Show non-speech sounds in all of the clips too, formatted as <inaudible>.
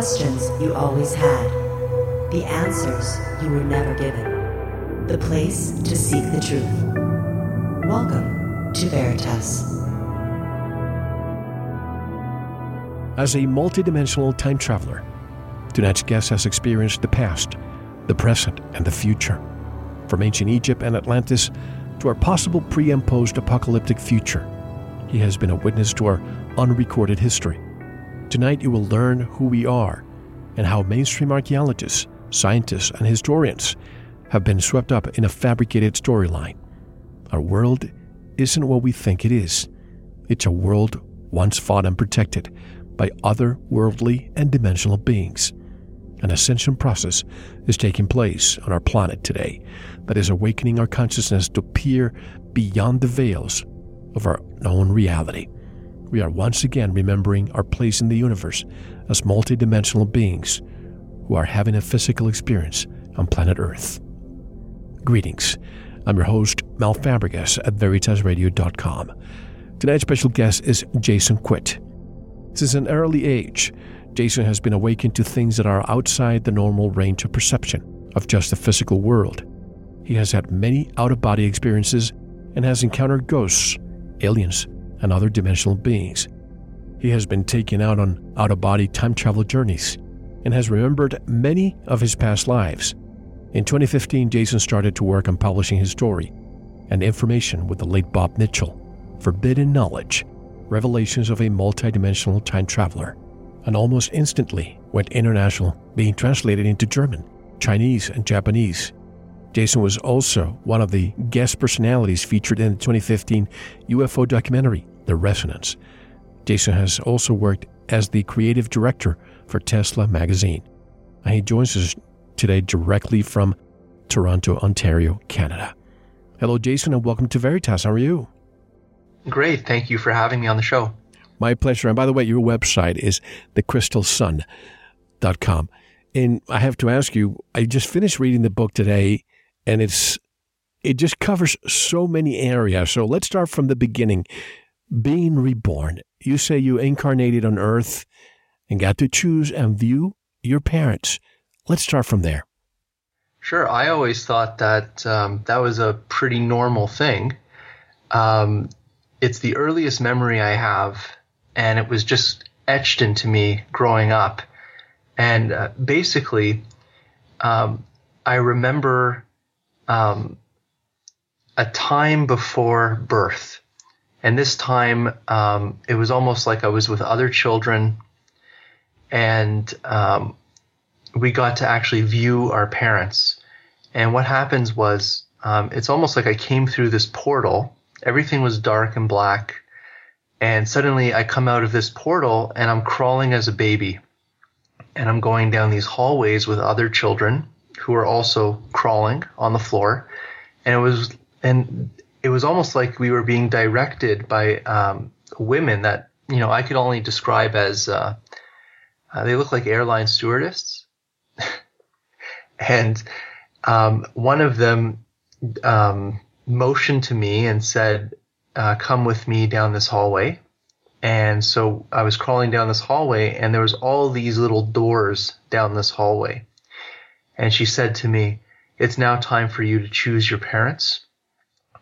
questions you always had, the answers you were never given, the place to seek the truth. Welcome to Veritas. As a multidimensional time traveler, tonight's guest has experienced the past, the present, and the future. From ancient Egypt and Atlantis to our possible pre and post apocalyptic future, he has been a witness to our unrecorded history. Tonight, you will learn who we are and how mainstream archaeologists, scientists, and historians have been swept up in a fabricated storyline. Our world isn't what we think it is. It's a world once fought and protected by other worldly and dimensional beings. An ascension process is taking place on our planet today that is awakening our consciousness to peer beyond the veils of our known reality. We are once again remembering our place in the universe as multidimensional beings who are having a physical experience on planet Earth. Greetings. I'm your host, Mel Fabregas at VeritasRadio.com. Tonight's special guest is Jason Quitt. Since an early age, Jason has been awakened to things that are outside the normal range of perception of just the physical world. He has had many out of body experiences and has encountered ghosts, aliens, and other dimensional beings. He has been taken out on out of body time travel journeys and has remembered many of his past lives. In 2015, Jason started to work on publishing his story and information with the late Bob Mitchell, Forbidden Knowledge Revelations of a Multidimensional Time Traveler, and almost instantly went international, being translated into German, Chinese, and Japanese. Jason was also one of the guest personalities featured in the 2015 UFO documentary, The Resonance. Jason has also worked as the creative director for Tesla magazine. And he joins us today directly from Toronto, Ontario, Canada. Hello, Jason, and welcome to Veritas. How are you? Great. Thank you for having me on the show. My pleasure. And by the way, your website is thecrystalsun.com. And I have to ask you, I just finished reading the book today, and it's it just covers so many areas. So let's start from the beginning. Being reborn. You say you incarnated on earth and got to choose and view your parents. Let's start from there. Sure. I always thought that um, that was a pretty normal thing. Um, it's the earliest memory I have, and it was just etched into me growing up. And uh, basically, um, I remember um, a time before birth. And this time, um, it was almost like I was with other children, and um, we got to actually view our parents. And what happens was, um, it's almost like I came through this portal. Everything was dark and black. And suddenly I come out of this portal and I'm crawling as a baby. And I'm going down these hallways with other children who are also crawling on the floor. And it was, and it was almost like we were being directed by um, women that, you know, I could only describe as uh, uh, they look like airline stewardesses, <laughs> and um, one of them um, motioned to me and said, uh, "Come with me down this hallway." And so I was crawling down this hallway, and there was all these little doors down this hallway. And she said to me, "It's now time for you to choose your parents."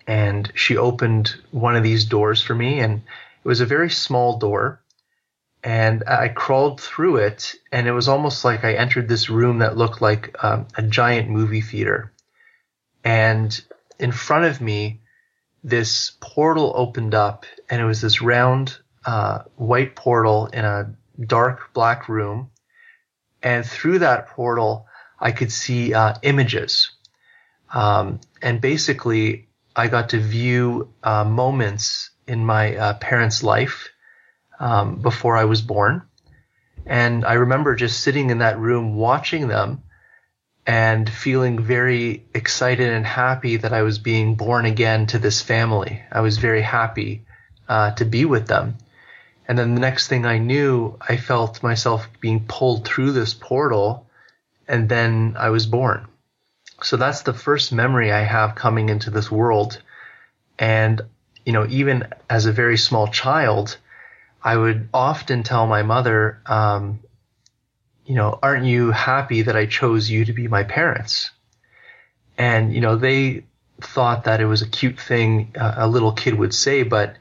And she opened one of these doors for me, and it was a very small door. And I crawled through it, and it was almost like I entered this room that looked like um, a giant movie theater. And in front of me, this portal opened up, and it was this round uh, white portal in a dark black room. And through that portal, I could see uh, images. Um, and basically, I got to view uh, moments in my uh, parents' life um, before I was born. And I remember just sitting in that room watching them and feeling very excited and happy that I was being born again to this family. I was very happy uh, to be with them. And then the next thing I knew, I felt myself being pulled through this portal, and then I was born. So that's the first memory I have coming into this world. And, you know, even as a very small child, I would often tell my mother, um, you know, aren't you happy that I chose you to be my parents? And, you know, they thought that it was a cute thing uh, a little kid would say, but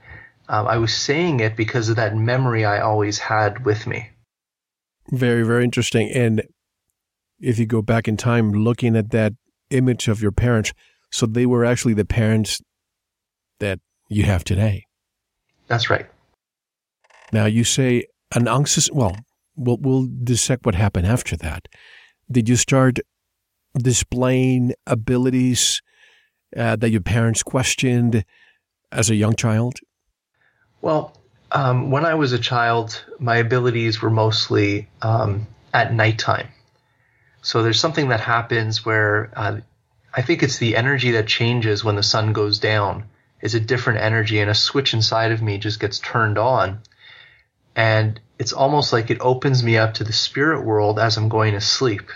um, I was saying it because of that memory I always had with me. Very, very interesting. And if you go back in time looking at that image of your parents, so they were actually the parents that you have today. That's right. Now you say an anxious, well, we'll, we'll dissect what happened after that. Did you start displaying abilities uh, that your parents questioned as a young child? Well, um, when I was a child, my abilities were mostly um, at nighttime. So there's something that happens where uh, I think it's the energy that changes when the sun goes down. Is a different energy, and a switch inside of me just gets turned on, and it's almost like it opens me up to the spirit world as I'm going to sleep.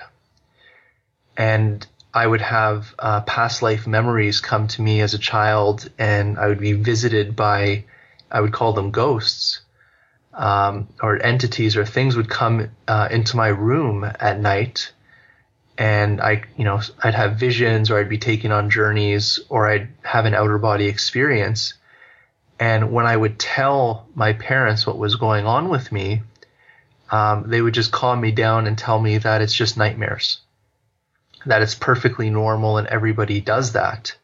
And I would have uh, past life memories come to me as a child, and I would be visited by, I would call them ghosts, um, or entities, or things would come uh, into my room at night, and I, you know, I'd have visions, or I'd be taken on journeys, or I'd have an outer body experience. And when I would tell my parents what was going on with me, um, they would just calm me down and tell me that it's just nightmares that it's perfectly normal and everybody does that.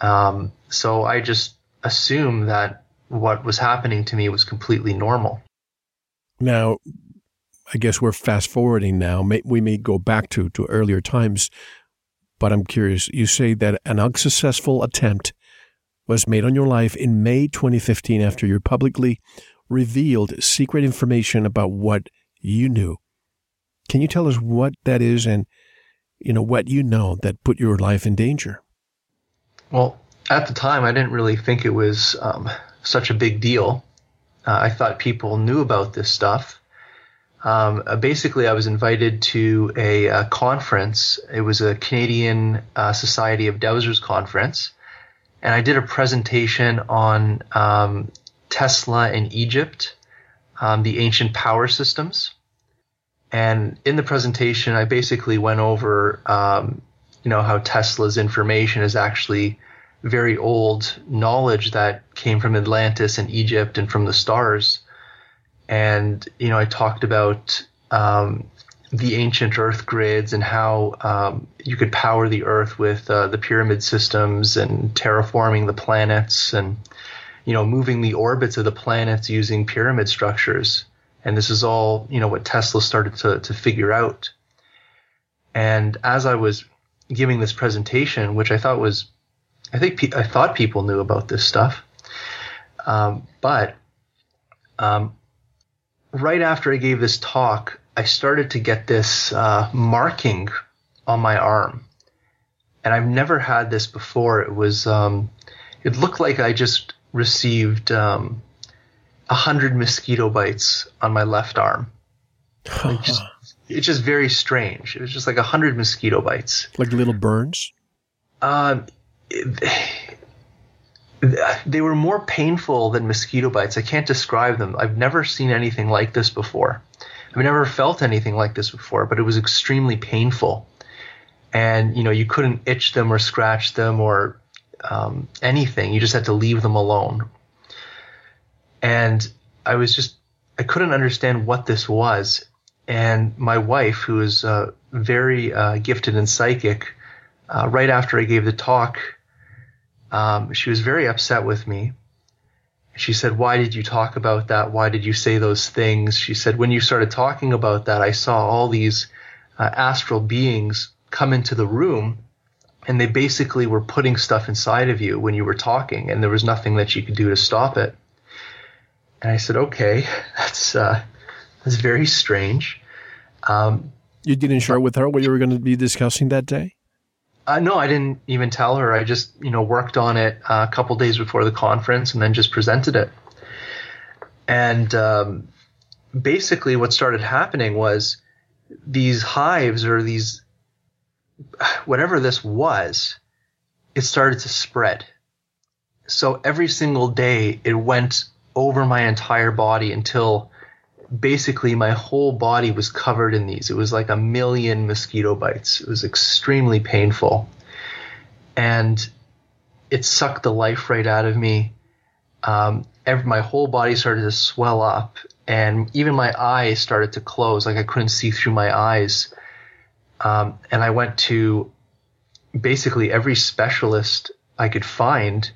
Um, so I just assumed that what was happening to me was completely normal. Now, I guess we're fast forwarding now. We may go back to, to earlier times, but I'm curious. You say that an unsuccessful attempt was made on your life in May 2015 after you publicly revealed secret information about what you knew. Can you tell us what that is and you know, what you know that put your life in danger? Well, at the time, I didn't really think it was um, such a big deal. Uh, I thought people knew about this stuff. Um, uh, basically, I was invited to a, a, uh, conference. It was a Canadian uh, Society of Dowsers conference, and I did a presentation on um, Tesla in Egypt, um, the ancient power systems. And in the presentation, I basically went over, um, you know, how Tesla's information is actually very old knowledge that came from Atlantis and Egypt and from the stars. And, you know, I talked about um, the ancient Earth grids and how um, you could power the Earth with uh, the pyramid systems and terraforming the planets and, you know, moving the orbits of the planets using pyramid structures. And this is all, you know, what Tesla started to, to figure out. And as I was giving this presentation, which I thought was, I think pe- I thought people knew about this stuff. Um, but um, right after I gave this talk, I started to get this uh, marking on my arm. And I've never had this before. It was, um, it looked like I just received um, a hundred mosquito bites on my left arm. <laughs> Just, it's just very strange. It was just like a hundred mosquito bites, like little burns. Um, they were more painful than mosquito bites. I can't describe them. I've never seen anything like this before. I've never felt anything like this before, but it was extremely painful. And you know, you couldn't itch them or scratch them or um, anything. You just had to leave them alone and I was just I couldn't understand what this was. And my wife, who is uh, very uh, gifted and psychic, uh, right after I gave the talk, um, she was very upset with me. She said, "Why did you talk about that? Why did you say those things?" She said, "When you started talking about that, I saw all these uh, astral beings come into the room." And they basically were putting stuff inside of you when you were talking, and there was nothing that you could do to stop it. And I said, okay, <laughs> that's uh, that's very strange. Um, you didn't share with her what you were going to be discussing that day? Uh, no, I didn't even tell her. I just, you know, worked on it uh, a couple days before the conference and then just presented it. And um, basically, what started happening was these hives or these, <sighs> whatever this was, it started to spread. So every single day, it went over my entire body until basically my whole body was covered in these. It was like a million mosquito bites. It was extremely painful. And it sucked the life right out of me. Um, every, my whole body started to swell up and even my eyes started to close. Like I couldn't see through my eyes. Um, and I went to basically every specialist I could find,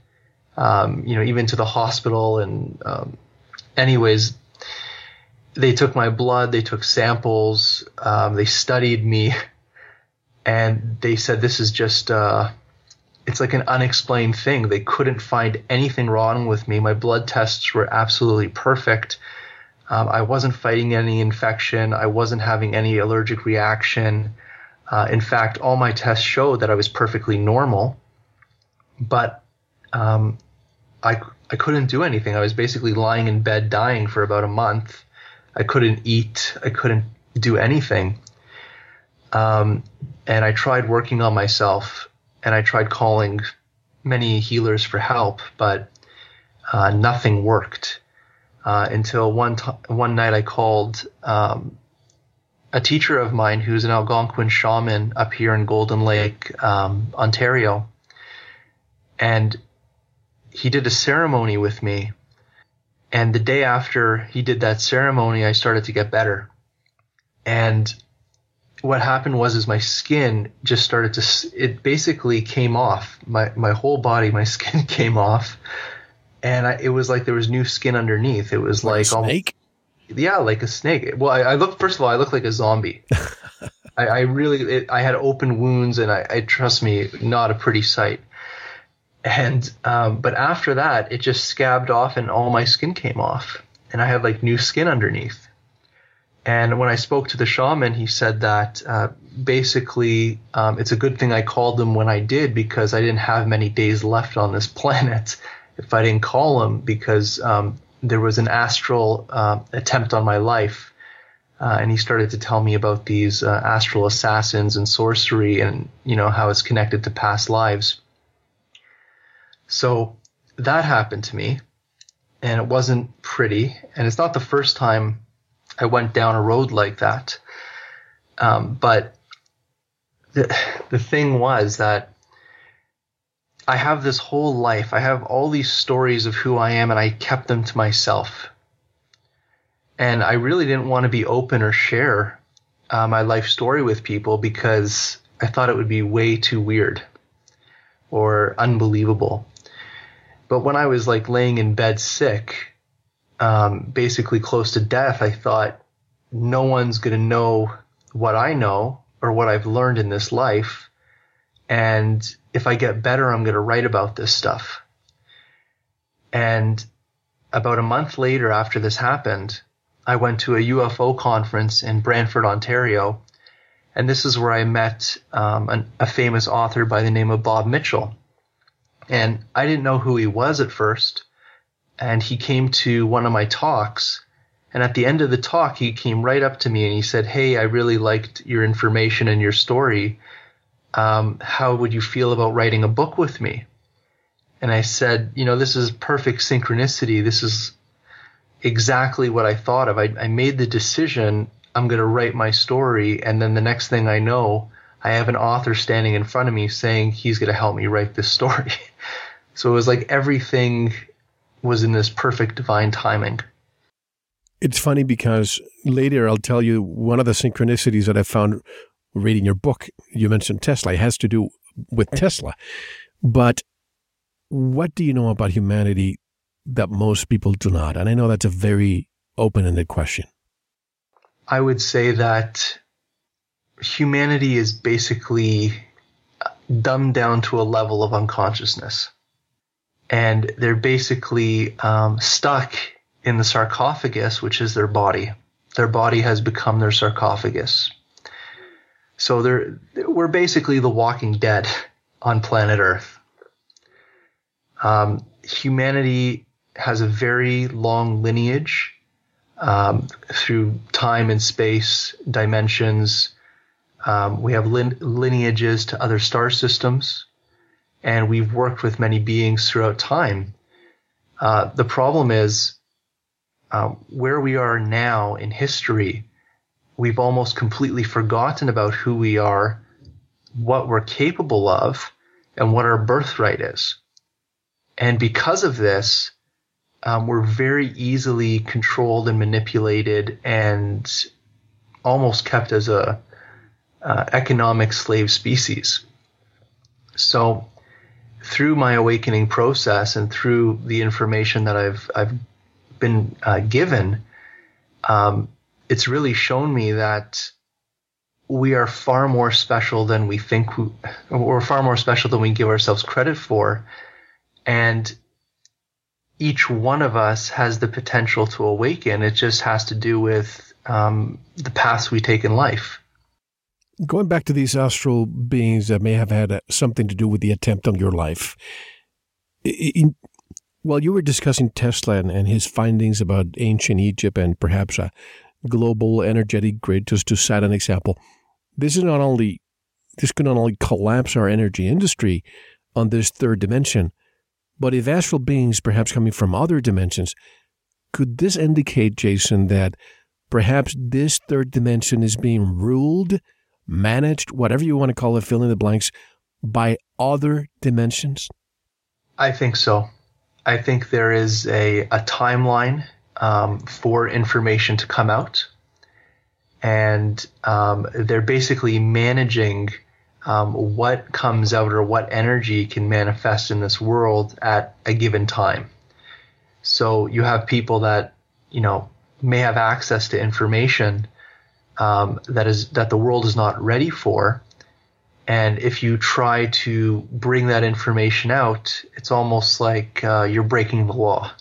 um, you know, even to the hospital. And, um, anyways, they took my blood, they took samples, um, they studied me, and they said this is just, uh, it's like an unexplained thing. They couldn't find anything wrong with me. My blood tests were absolutely perfect. Um, I wasn't fighting any infection. I wasn't having any allergic reaction. Uh, in fact, all my tests showed that I was perfectly normal, but um, I I couldn't do anything. I was basically lying in bed dying for about a month. I couldn't eat. I couldn't do anything. Um, and I tried working on myself, and I tried calling many healers for help, but uh, nothing worked uh, until one t- one night I called um, a teacher of mine who's an Algonquin shaman up here in Golden Lake, um, Ontario, and he did a ceremony with me. And the day after he did that ceremony, I started to get better. And what happened was, is my skin just started to, it basically came off. My, my whole body, my <laughs> skin came off. And I, it was like there was new skin underneath. It was like, like snake? yeah, like a snake. Well, I, I look first of all, I look like a zombie. <laughs> I, I, really, it, I had open wounds, and I, I, trust me, not a pretty sight. And um, but after that, it just scabbed off, and all my skin came off, and I had like new skin underneath. And when I spoke to the shaman, he said that uh, basically um, it's a good thing I called him when I did because I didn't have many days left on this <laughs> planet if I didn't call him because um, there was an astral uh, attempt on my life. Uh, and he started to tell me about these uh, astral assassins and sorcery and, you know, how it's connected to past lives. So that happened to me and it wasn't pretty. And it's not the first time I went down a road like that. Um, but the, the thing was that I have this whole life. I have all these stories of who I am, and I kept them to myself. And I really didn't want to be open or share uh, my life story with people because I thought it would be way too weird or unbelievable. But when I was like laying in bed sick, um, basically close to death, I thought no one's going to know what I know or what I've learned in this life. And if I get better, I'm going to write about this stuff. And about a month later, after this happened, I went to a UFO conference in Brantford, Ontario. And this is where I met um, an, a famous author by the name of Bob Mitchell. And I didn't know who he was at first. And he came to one of my talks. And at the end of the talk, he came right up to me and he said, Hey, I really liked your information and your story um, how would you feel about writing a book with me? And I said, you know, this is perfect synchronicity. This is exactly what I thought of. I, I made the decision I'm going to write my story. And then the next thing I know, I have an author standing in front of me saying he's going to help me write this story. <laughs> so it was like everything was in this perfect divine timing. It's funny because later I'll tell you one of the synchronicities that I found reading your book, you mentioned Tesla. It has to do with Tesla. But what do you know about humanity that most people do not? And I know that's a very open ended question. I would say that humanity is basically dumbed down to a level of unconsciousness. And they're basically um, stuck in the sarcophagus, which is their body. Their body has become their sarcophagus. So they're, we're basically the walking dead on planet Earth. Um, humanity has a very long lineage um, through time and space dimensions. Um, we have lin- lineages to other star systems, and we've worked with many beings throughout time. Uh, the problem is uh, where we are now in history, we've almost completely forgotten about who we are, what we're capable of, and what our birthright is. And because of this, um, we're very easily controlled and manipulated and almost kept as a uh, economic slave species. So, through my awakening process and through the information that I've I've been uh, given, um, it's really shown me that we are far more special than we think we, we're far more special than we give ourselves credit for, and each one of us has the potential to awaken. It just has to do with um, the paths we take in life. Going back to these astral beings that may have had uh, something to do with the attempt on your life, in, while you were discussing Tesla and, and his findings about ancient Egypt and perhaps a global energetic grid, just to set an example, this is not only this could not only collapse our energy industry on this third dimension, but if astral beings, perhaps coming from other dimensions, could this indicate, Jason, that perhaps this third dimension is being ruled, managed, whatever you want to call it, fill in the blanks, by other dimensions? I think so. I think there is a, a timeline um, for information to come out. And um, they're basically managing um, what comes out or what energy can manifest in this world at a given time. So you have people that you know may have access to information um, that is that the world is not ready for, and if you try to bring that information out, it's almost like uh, you're breaking the law.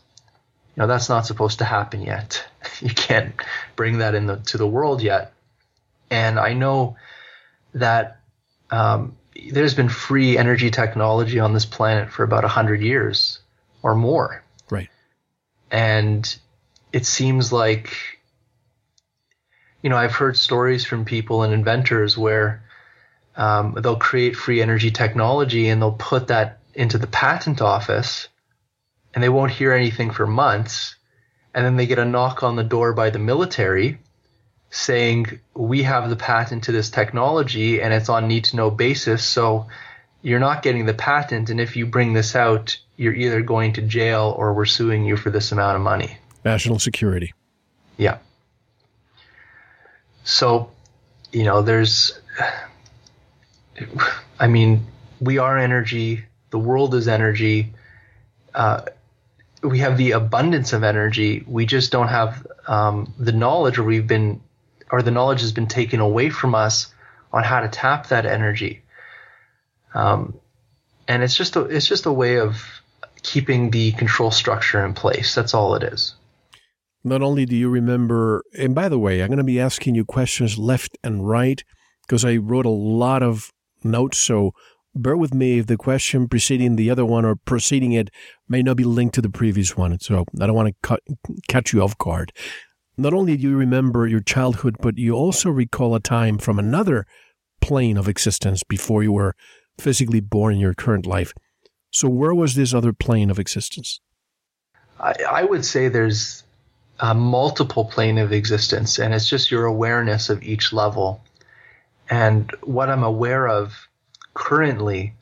You know that's not supposed to happen yet. <laughs> You can't bring that into the, to the world yet. And I know that um, there's been free energy technology on this planet for about 100 years or more. Right. And it seems like, you know, I've heard stories from people and inventors where um, they'll create free energy technology and they'll put that into the patent office and they won't hear anything for months. And then they get a knock on the door by the military saying we have the patent to this technology and it's on need to know basis. So you're not getting the patent. And if you bring this out, you're either going to jail or we're suing you for this amount of money. National security. Yeah. So, you know, there's, I mean, we are energy. The world is energy. Uh, we have the abundance of energy. We just don't have um, the knowledge, or we've been or the knowledge has been taken away from us on how to tap that energy. Um, and it's just a, it's just a way of keeping the control structure in place. That's all it is. Not only do you remember, and by the way, I'm going to be asking you questions left and right because I wrote a lot of notes. So bear with me if the question preceding the other one or preceding it may not be linked to the previous one. So I don't want to cut, catch you off guard not only do you remember your childhood, but you also recall a time from another plane of existence before you were physically born in your current life. So, where was this other plane of existence? I, I would say there's a multiple plane of existence, and it's just your awareness of each level. And what I'm aware of currently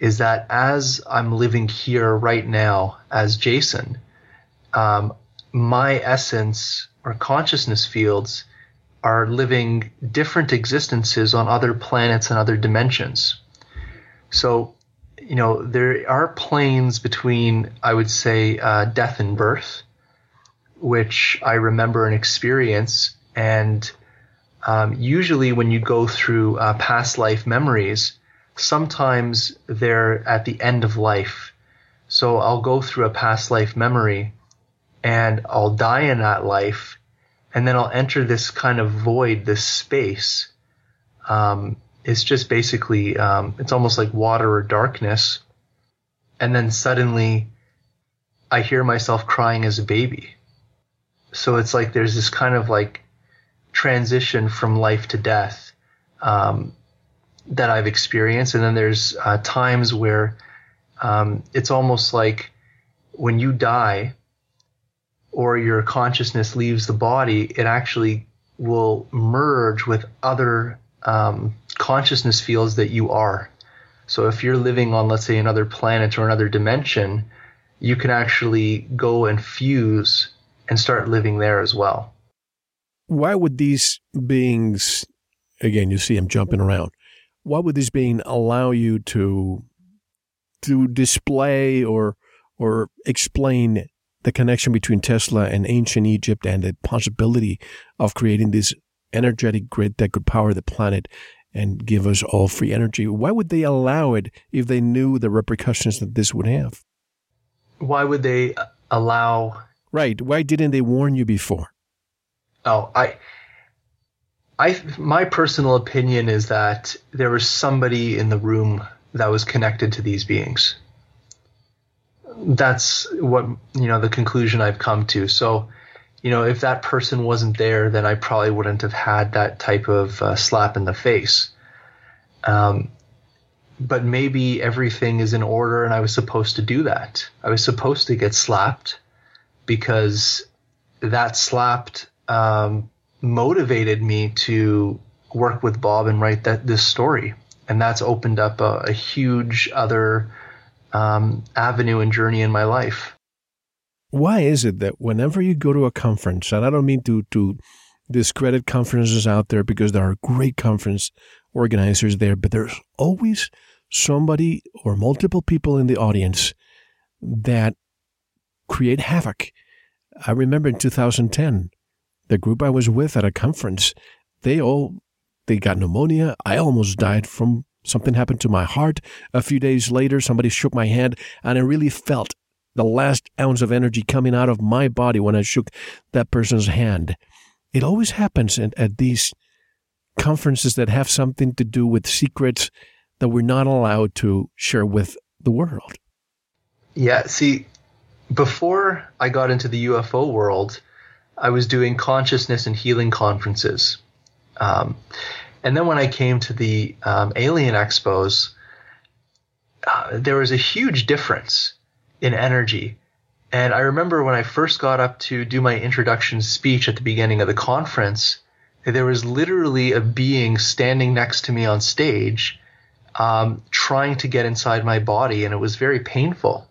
is that as I'm living here right now as Jason, um, my essence or consciousness fields are living different existences on other planets and other dimensions. So, you know, there are planes between, I would say, uh, death and birth, which I remember and experience. And um, usually, when you go through uh, past life memories, sometimes they're at the end of life. So I'll go through a past life memory and I'll die in that life, and then I'll enter this kind of void, this space. Um, it's just basically, um, it's almost like water or darkness. And then suddenly I hear myself crying as a baby. So it's like there's this kind of like transition from life to death um, that I've experienced. And then there's uh, times where um, it's almost like when you die, or your consciousness leaves the body, it actually will merge with other um, consciousness fields that you are. So if you're living on, let's say, another planet or another dimension, you can actually go and fuse and start living there as well. Why would these beings, again, you see them jumping around, why would these beings allow you to to display or or explain the connection between Tesla and ancient Egypt and the possibility of creating this energetic grid that could power the planet and give us all free energy. Why would they allow it if they knew the repercussions that this would have? Why would they allow? Right. Why didn't they warn you before? Oh, I. I my personal opinion is that there was somebody in the room that was connected to these beings. That's what you know the conclusion I've come to. So, you know, if that person wasn't there, then I probably wouldn't have had that type of uh, slap in the face. Um, but maybe everything is in order, and I was supposed to do that. I was supposed to get slapped because that slapped um, motivated me to work with Bob and write that this story, and that's opened up a, a huge other um, avenue and journey in my life. Why is it that whenever you go to a conference, and I don't mean to to discredit conferences out there because there are great conference organizers there, but there's always somebody or multiple people in the audience that create havoc. I remember in 2010, the group I was with at a conference, they all they got pneumonia. I almost died from something happened to my heart. A few days later, somebody shook my hand, and I really felt the last ounce of energy coming out of my body when I shook that person's hand. It always happens at, at these conferences that have something to do with secrets that we're not allowed to share with the world. Yeah, see, before I got into the UFO world, I was doing consciousness and healing conferences. Um, and then when I came to the um, alien expos, uh, there was a huge difference in energy. And I remember when I first got up to do my introduction speech at the beginning of the conference, there was literally a being standing next to me on stage, um, trying to get inside my body, and it was very painful.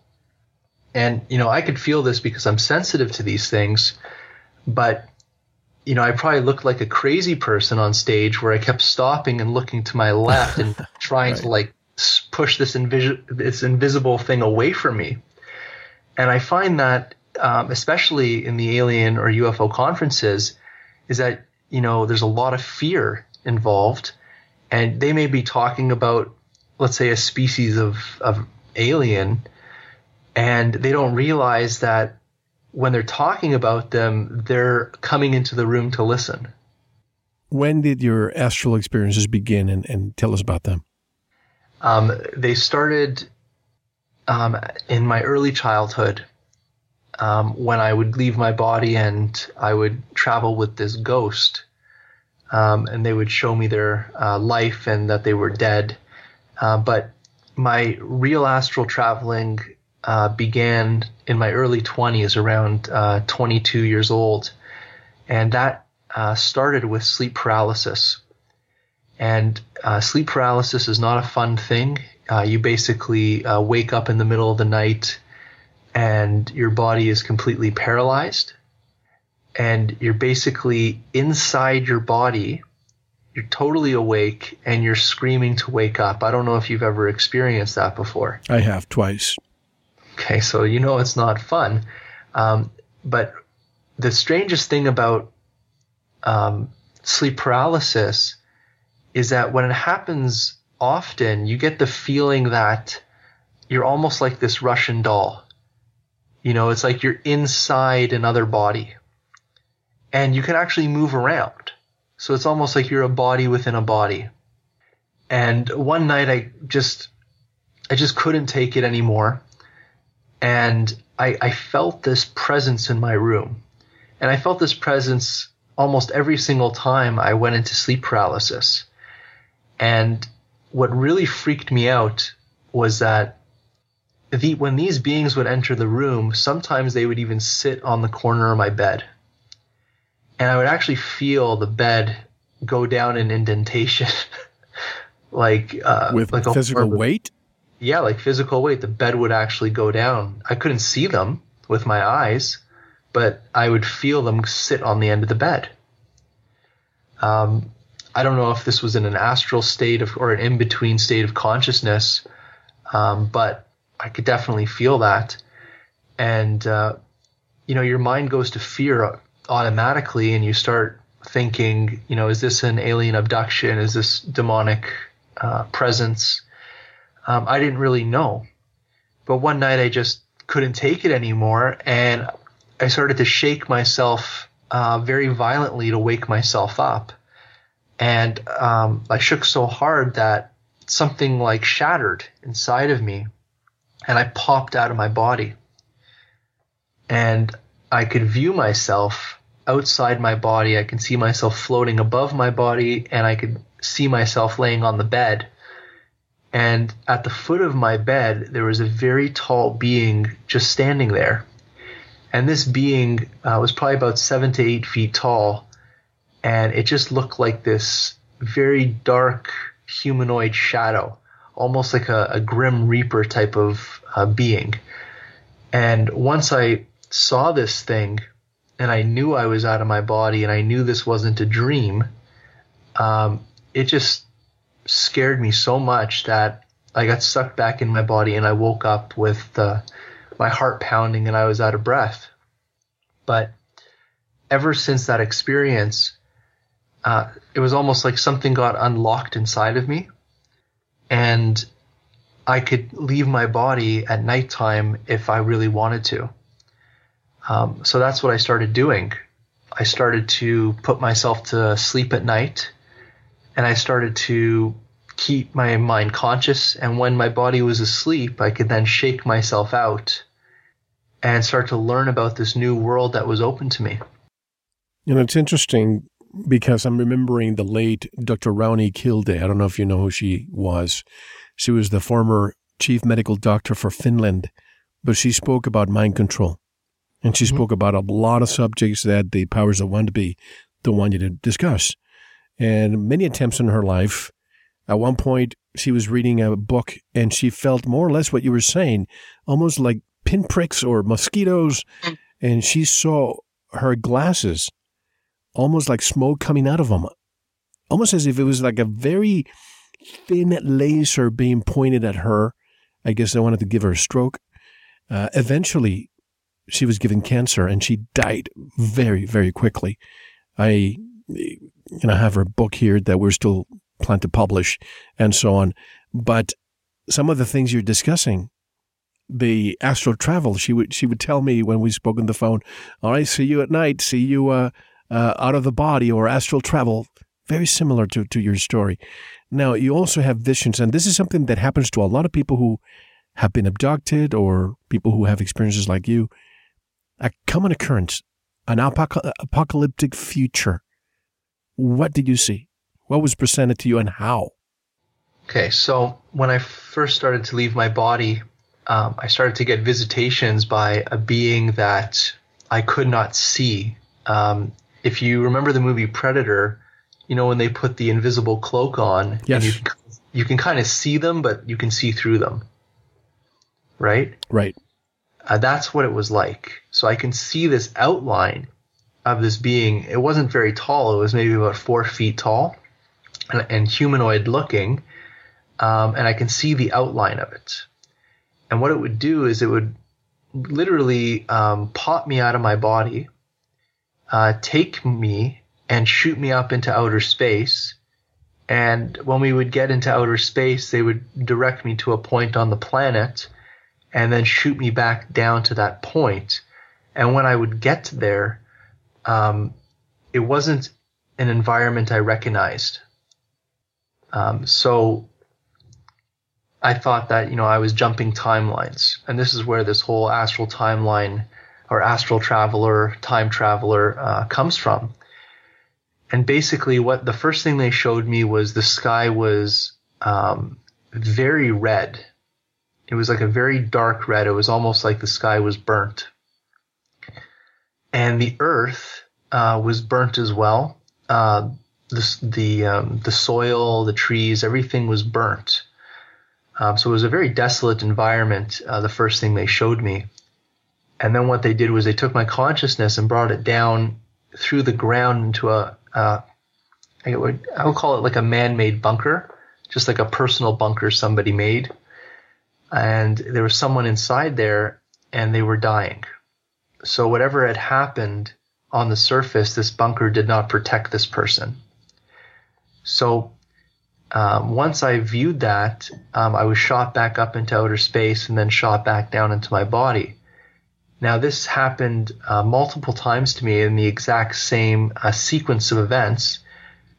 And you know, I could feel this because I'm sensitive to these things, but you know, I probably looked like a crazy person on stage where I kept stopping and looking to my left and <laughs> trying right. to like push this, invis- this invisible thing away from me. And I find that, um, especially in the alien or UFO conferences, is that you know, there's a lot of fear involved, and they may be talking about, let's say, a species of, of alien, and they don't realize that when they're talking about them, they're coming into the room to listen. When did your astral experiences begin, and, and tell us about them? Um, they started um, in my early childhood um, when I would leave my body and I would travel with this ghost, um, and they would show me their uh, life and that they were dead. Uh, but my real astral traveling uh, began in my early 20s, around uh, 22 years old, and that uh, started with sleep paralysis. And uh, sleep paralysis is not a fun thing. you basically wake up in the middle of the night and your body is completely paralyzed. And you're basically inside your body you're totally awake and you're screaming to wake up. I don't know if you've ever experienced that before. I have twice okay so you know it's not fun um, but the strangest thing about um, sleep paralysis is that when it happens often you get the feeling that you're almost like this russian doll you know, it's like you're inside another body. And you can actually move around. So it's almost like you're a body within a body. And one night I just I just couldn't take it anymore. And I, I felt this presence in my room. And I felt this presence almost every single time I went into sleep paralysis. And what really freaked me out was that the, when these beings would enter the room, sometimes they would even sit on the corner of my bed. And I would actually feel the bed go down in indentation. <laughs> like uh, with like physical weight. Yeah, like physical weight. The bed would actually go down. I couldn't see them with my eyes, but I would feel them sit on the end of the bed. Um, I don't know if this was in an astral state of, or an in between state of consciousness, um, but I could definitely feel that. And, uh, you know, your mind goes to fear automatically and you start thinking, you know, is this an alien abduction? Is this demonic uh, presence. Um, I didn't really know. But one night I just couldn't take it anymore and I started to shake myself uh, very violently to wake myself up. And um, I shook so hard that something like shattered inside of me and I popped out of my body. And I could view myself outside my body. I can see myself floating above my body and I could see myself laying on the bed. And at the foot of my bed, there was a very tall being just standing there. And this being uh, was probably about seven to eight feet tall. And it just looked like this very dark humanoid shadow, almost like a, a grim reaper type of uh, being. And once I saw this thing, and I knew I was out of my body, and I knew this wasn't a dream, um, it just scared me so much that I got sucked back in my body and I woke up with uh, my heart pounding and I was out of breath. But ever since that experience, uh, it was almost like something got unlocked inside of me and I could leave my body at nighttime if I really wanted to. Um, so that's what I started doing. I started to put myself to sleep at night and I started to keep my mind conscious. And when my body was asleep, I could then shake myself out and start to learn about this new world that was open to me. You know, it's interesting because I'm remembering the late Dr. Rauni Kilde. I don't know if you know who she was. She was the former chief medical doctor for Finland, but she spoke about mind control. And she mm-hmm. spoke about a lot of subjects that the powers that want to be don't want you to discuss and many attempts in her life. At one point, she was reading a book and she felt more or less what you were saying, almost like pinpricks or mosquitoes. And she saw her glasses almost like smoke coming out of them, almost as if it was like a very thin laser being pointed at her. I guess they wanted to give her a stroke. Uh, eventually, she was given cancer and she died very, very quickly. I you know, have her book here that we're still plan to publish and so on. But some of the things you're discussing, the astral travel, she would she would tell me when we spoke on the phone, all right, see you at night, see you uh, uh, out of the body or astral travel, very similar to, to your story. Now, you also have visions, and this is something that happens to a lot of people who have been abducted or people who have experiences like you. A common occurrence, an apocalyptic future what did you see? What was presented to you and how? Okay, so when I first started to leave my body, um, I started to get visitations by a being that I could not see. Um, if you remember the movie Predator, you know when they put the invisible cloak on, yes. you, you can kind of see them, but you can see through them, right? Right. Uh, that's what it was like. So I can see this outline of this being. It wasn't very tall. It was maybe about four feet tall and, and humanoid looking. Um, and I can see the outline of it. And what it would do is it would literally um, pop me out of my body, uh, take me and shoot me up into outer space. And when we would get into outer space, they would direct me to a point on the planet and then shoot me back down to that point. And when I would get there, um, it wasn't an environment I recognized. Um, so I thought that, you know, I was jumping timelines. And this is where this whole astral timeline or astral traveler, time traveler uh, comes from. And basically, what the first thing they showed me was the sky was um, very red. It was like a very dark red. It was almost like the sky was burnt. And the earth uh, was burnt as well. Uh, the the, um, the soil, the trees, everything was burnt. Um, so it was a very desolate environment. Uh, the first thing they showed me, and then what they did was they took my consciousness and brought it down through the ground into a, I would I would call it like a man-made bunker, just like a personal bunker somebody made. And there was someone inside there, and they were dying. So whatever had happened on the surface, this bunker did not protect this person. So um, once I viewed that, um, I was shot back up into outer space and then shot back down into my body. Now, this happened uh, multiple times to me in the exact same uh, sequence of events,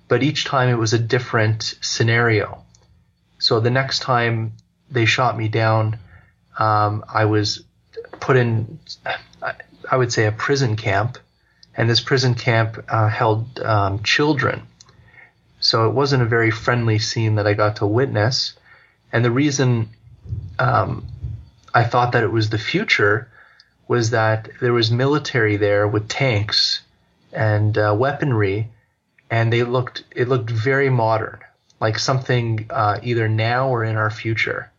but each time it was a different scenario. So the next time they shot me down, um, I was put in, I would say, a prison camp, and this prison camp uh, held um, children. So it wasn't a very friendly scene that I got to witness. And the reason um, I thought that it was the future was that there was military there with tanks and uh, weaponry, and they looked it looked very modern, like something uh, either now or in our future.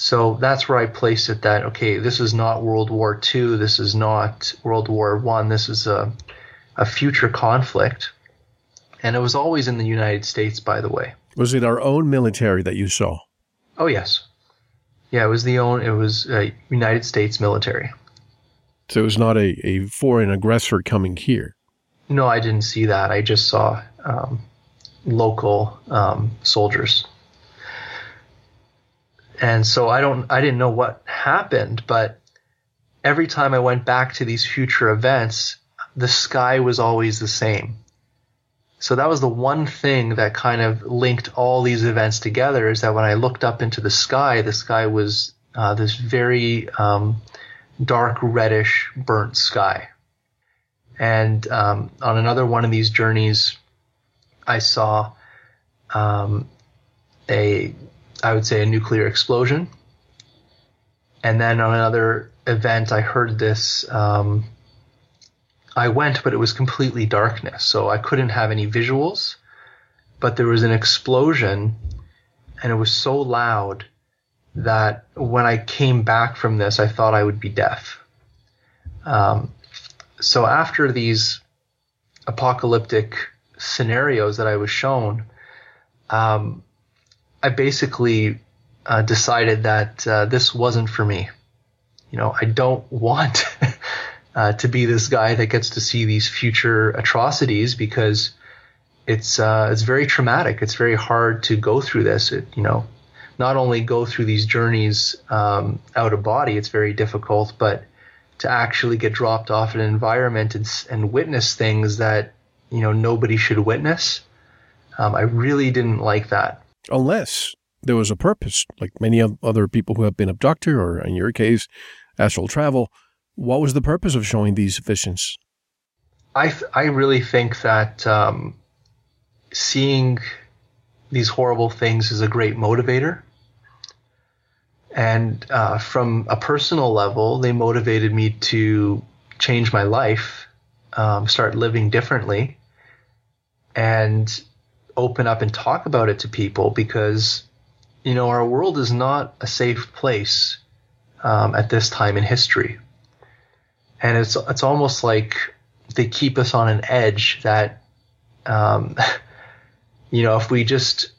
So that's where I placed it. That okay, this is not World War II. This is not World War One. This is a a future conflict, and it was always in the United States. By the way, was it our own military that you saw? Oh yes, yeah. It was the own. It was uh, United States military. So it was not a, a foreign aggressor coming here. No, I didn't see that. I just saw um, local um, soldiers. And so I don't, I didn't know what happened, but every time I went back to these future events, the sky was always the same. So that was the one thing that kind of linked all these events together is that when I looked up into the sky, the sky was uh, this very um, dark reddish burnt sky. And um, on another one of these journeys, I saw um, a, I would say, a nuclear explosion. And then on another event, I heard this. Um, I went, but it was completely darkness, so I couldn't have any visuals. But there was an explosion, and it was so loud that when I came back from this, I thought I would be deaf. Um, so after these apocalyptic scenarios that I was shown, um, I basically uh, decided that uh, this wasn't for me. You know, I don't <laughs> want uh, to be this guy that gets to see these future atrocities because it's uh, it's very traumatic. It's very hard to go through this. It, you know, not only go through these journeys um, out of body, it's very difficult, but to actually get dropped off in an environment and, and witness things that you know nobody should witness. Um, I really didn't like that. Unless there was a purpose, like many other people who have been abducted, or in your case, astral travel. What was the purpose of showing these visions? I I really think that um, seeing these horrible things is a great motivator. And uh, from a personal level, they motivated me to change my life, um, start living differently, and open up and talk about it to people because, you know, our world is not a safe place um, at this time in history. And it's it's almost like they keep us on an edge that, um, <laughs> you know, if we just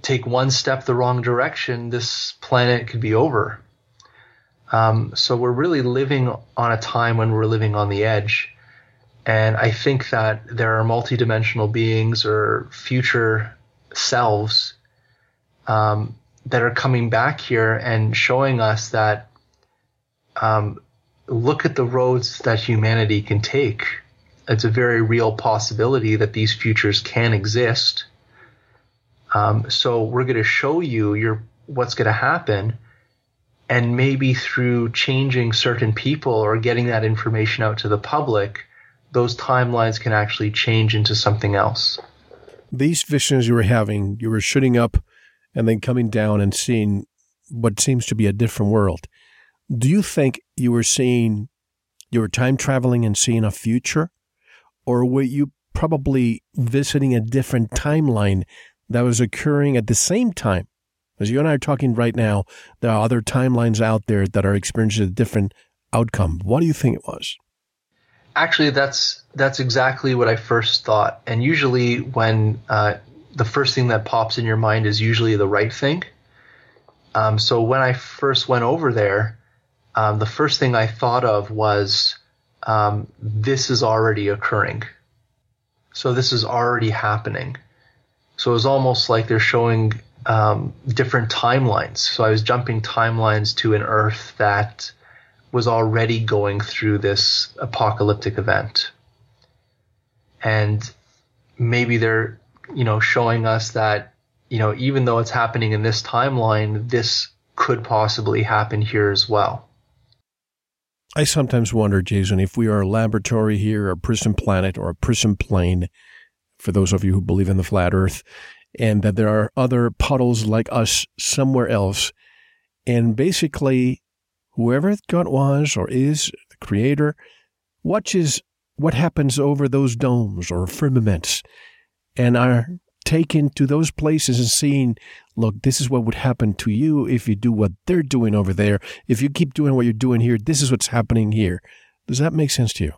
take one step the wrong direction, this planet could be over. Um, so we're really living on a time when we're living on the edge. And I think that there are multidimensional beings or future selves um, that are coming back here and showing us that um, look at the roads that humanity can take. It's a very real possibility that these futures can exist um, so we're going to show you your what's going to happen, and maybe through changing certain people or getting that information out to the public, those timelines can actually change into something else. These visions you were having, you were shooting up and then coming down and seeing what seems to be a different world. Do you think you were seeing, you were time traveling and seeing a future? Or were you probably visiting a different timeline that was occurring at the same time? As you and I are talking right now, there are other timelines out there that are experiencing a different outcome. What do you think it was? Actually, that's that's exactly what I first thought. And usually, when uh, the first thing that pops in your mind is usually the right thing. Um, so when I first went over there, um, the first thing I thought of was um, this is already occurring. So this is already happening. So it was almost like they're showing um, different timelines. So I was jumping timelines to an Earth that was already going through this apocalyptic event. And maybe they're, you know, showing us that, you know, even though it's happening in this timeline, this could possibly happen here as well. I sometimes wonder, Jason, if we are a laboratory here, a prison planet, or a prison plane, for those of you who believe in the flat earth, and that there are other puddles like us somewhere else. And basically, whoever God was or is, the creator, watches what happens over those domes or firmaments and are taken to those places and seeing, look, this is what would happen to you if you do what they're doing over there. If you keep doing what you're doing here, this is what's happening here. Does that make sense to you?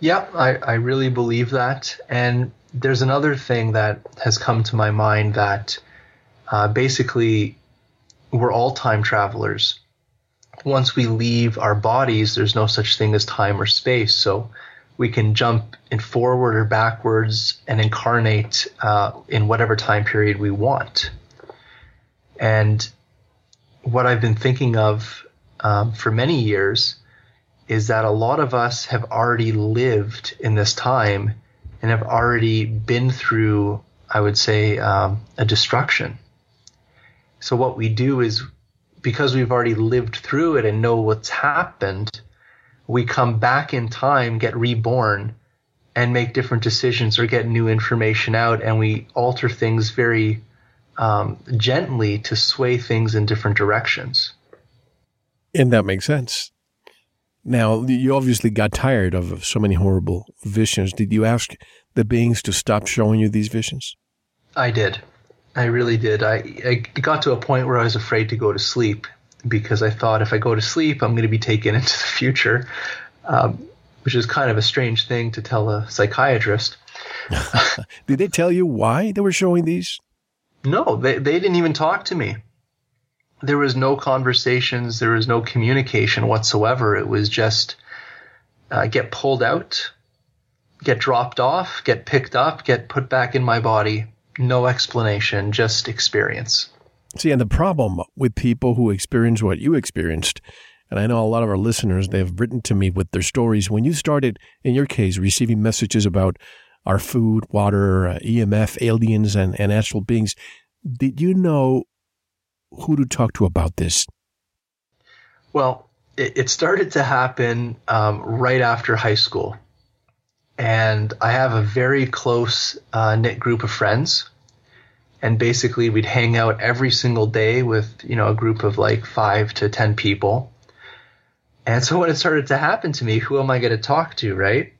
Yeah, I, I really believe that. And there's another thing that has come to my mind that uh, basically we're all time travelers once we leave our bodies, there's no such thing as time or space. So we can jump in forward or backwards and incarnate uh, in whatever time period we want. And what I've been thinking of um, for many years is that a lot of us have already lived in this time and have already been through, I would say, um, a destruction. So what we do is because we've already lived through it and know what's happened, we come back in time, get reborn, and make different decisions or get new information out, and we alter things very um, gently to sway things in different directions. And that makes sense. Now, you obviously got tired of so many horrible visions. Did you ask the beings to stop showing you these visions? I did. I really did. I, I got to a point where I was afraid to go to sleep because I thought if I go to sleep, I'm going to be taken <laughs> into the future, um, which is kind of a strange thing to tell a psychiatrist. <laughs> Did they tell you why they were showing these? No, they, they didn't even talk to me. There was no conversations, there was no communication whatsoever. It was just uh, get pulled out, get dropped off, get picked up, get put back in my body no explanation, just experience. See, and the problem with people who experience what you experienced, and I know a lot of our listeners, they've written to me with their stories. When you started, in your case, receiving messages about our food, water, uh, EMF, aliens, and, and astral beings, did you know who to talk to about this? Well, it, it started to happen um, right after high school and I have a very close uh, knit group of friends. And basically, we'd hang out every single day with you know a group of like five to ten people. And so <laughs> when it started to happen to me, who am I going to talk to, right?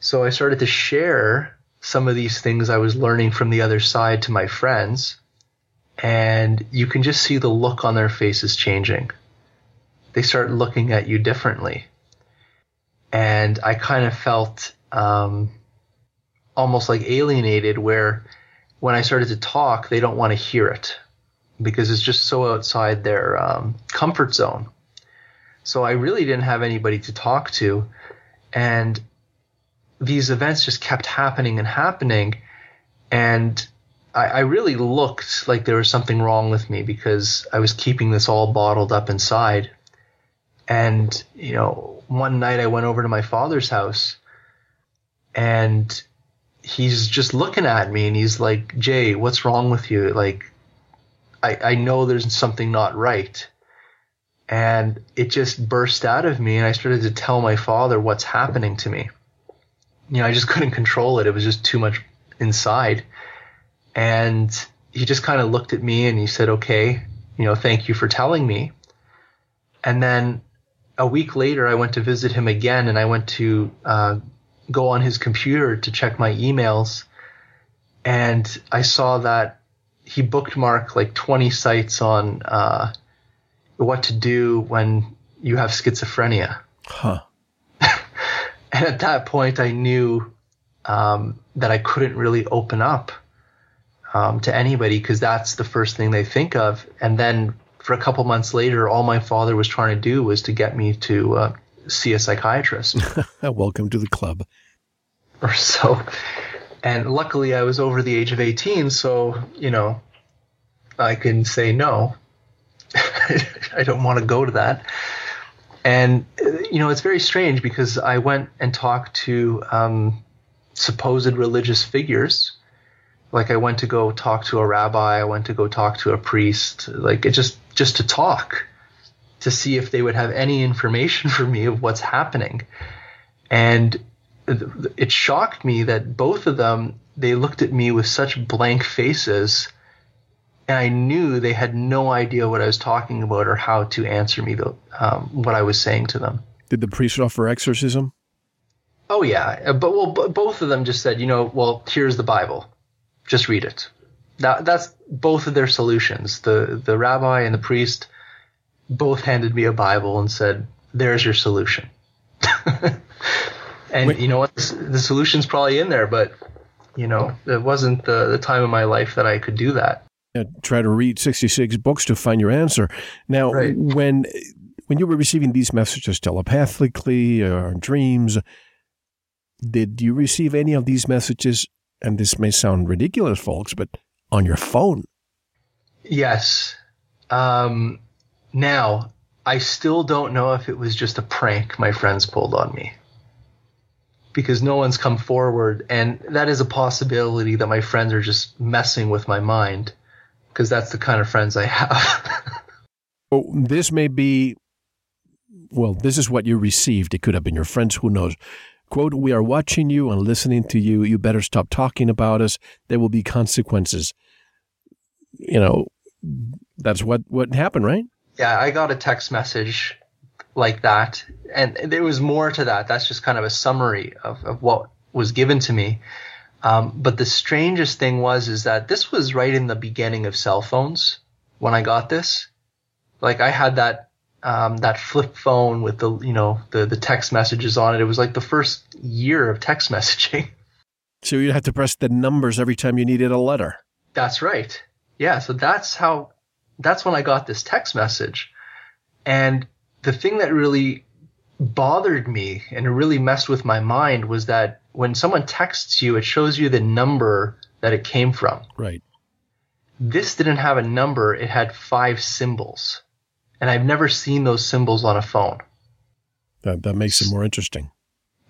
So I started to share some of these things I was learning from the other side to my friends, and you can just see the look on their faces changing. They start looking at you differently and I kind of felt um, almost like alienated where when I started to talk, they don't want to hear it because it's just so outside their um, comfort zone. So I really didn't have anybody to talk to, and these events just kept happening and happening, and I, I really looked like there was something wrong with me because I was keeping this all bottled up inside. And, you know, one night I went over to my father's house and he's just looking at me and he's like, Jay, what's wrong with you? Like, I, I know there's something not right. And it just burst out of me and I started to tell my father what's happening to me. You know, I just <laughs> couldn't control it. It was just too much inside. And he just kind of looked at me and he said, okay, you know, thank you for telling me. And then a week later, I went to visit him again, and I went to uh, go on his computer to check my emails, and I saw that he bookmarked like 20 sites on uh, what to do when you have schizophrenia. Huh. <laughs> and at that point, I knew um, that I couldn't really open up um, to anybody because that's the first thing they think of. And then for a couple months later, all my father was trying to do was to get me to uh, see a psychiatrist. <laughs> Welcome to the club. Or so. And luckily, I was over the age of 18, so, you know, I can say no. <laughs> I don't want to go to that. And, you know, it's very strange because I went and talked to um, supposed religious figures. Like I went to go talk to a rabbi, I went to go talk to a priest, like it just just to talk to see if they would have any information for me of what's happening. And it shocked me that both of them they looked at me with such blank faces and I knew they had no idea what I was talking about or how to answer me the, um, what I was saying to them. Did the priest offer exorcism? Oh yeah, but well, b- both of them just said, you know, well, here's the Bible, just read it. That that's both of their solutions. The the rabbi and the priest both handed me a Bible and said, "There's your solution." <laughs> and Wait. you know what? The, the solution's probably in there, but you know, it wasn't the the time of my life that I could do that. Yeah, try to read 66 books to find your answer. Now, right. when when you were receiving these messages telepathically uh, or dreams, did you receive any of these messages? And this may sound ridiculous, folks, but on your phone? Yes. Um, now, I still don't know if it was just a prank my friends pulled on me. Because no one's come forward, and that is a possibility that my friends are just messing with my mind, because that's the kind of friends I have. <laughs> well, this may be, well, this is what you received. It could have been your friends, who knows quote, we are watching you and listening to you. You better stop talking about us. There will be consequences. You know, that's what, what happened, right? Yeah, I got a text message like that. And there was more to that. That's just kind of a summary of, of what was given to me. Um, but the strangest thing was, is that this was right in the beginning of cell phones when I got this. Like I had that um, that flip phone with the you know the the text messages on it. It was like the first year of text <laughs> messaging. So you'd have to press the numbers every time you needed a letter. That's right. Yeah. So that's how. That's when I got this text message, and the thing that really bothered me and it really messed with my mind was that when someone texts you, it shows you the number that it came from. Right. This didn't have a number; it had five symbols and I've never seen those symbols on a phone. That that makes it more interesting.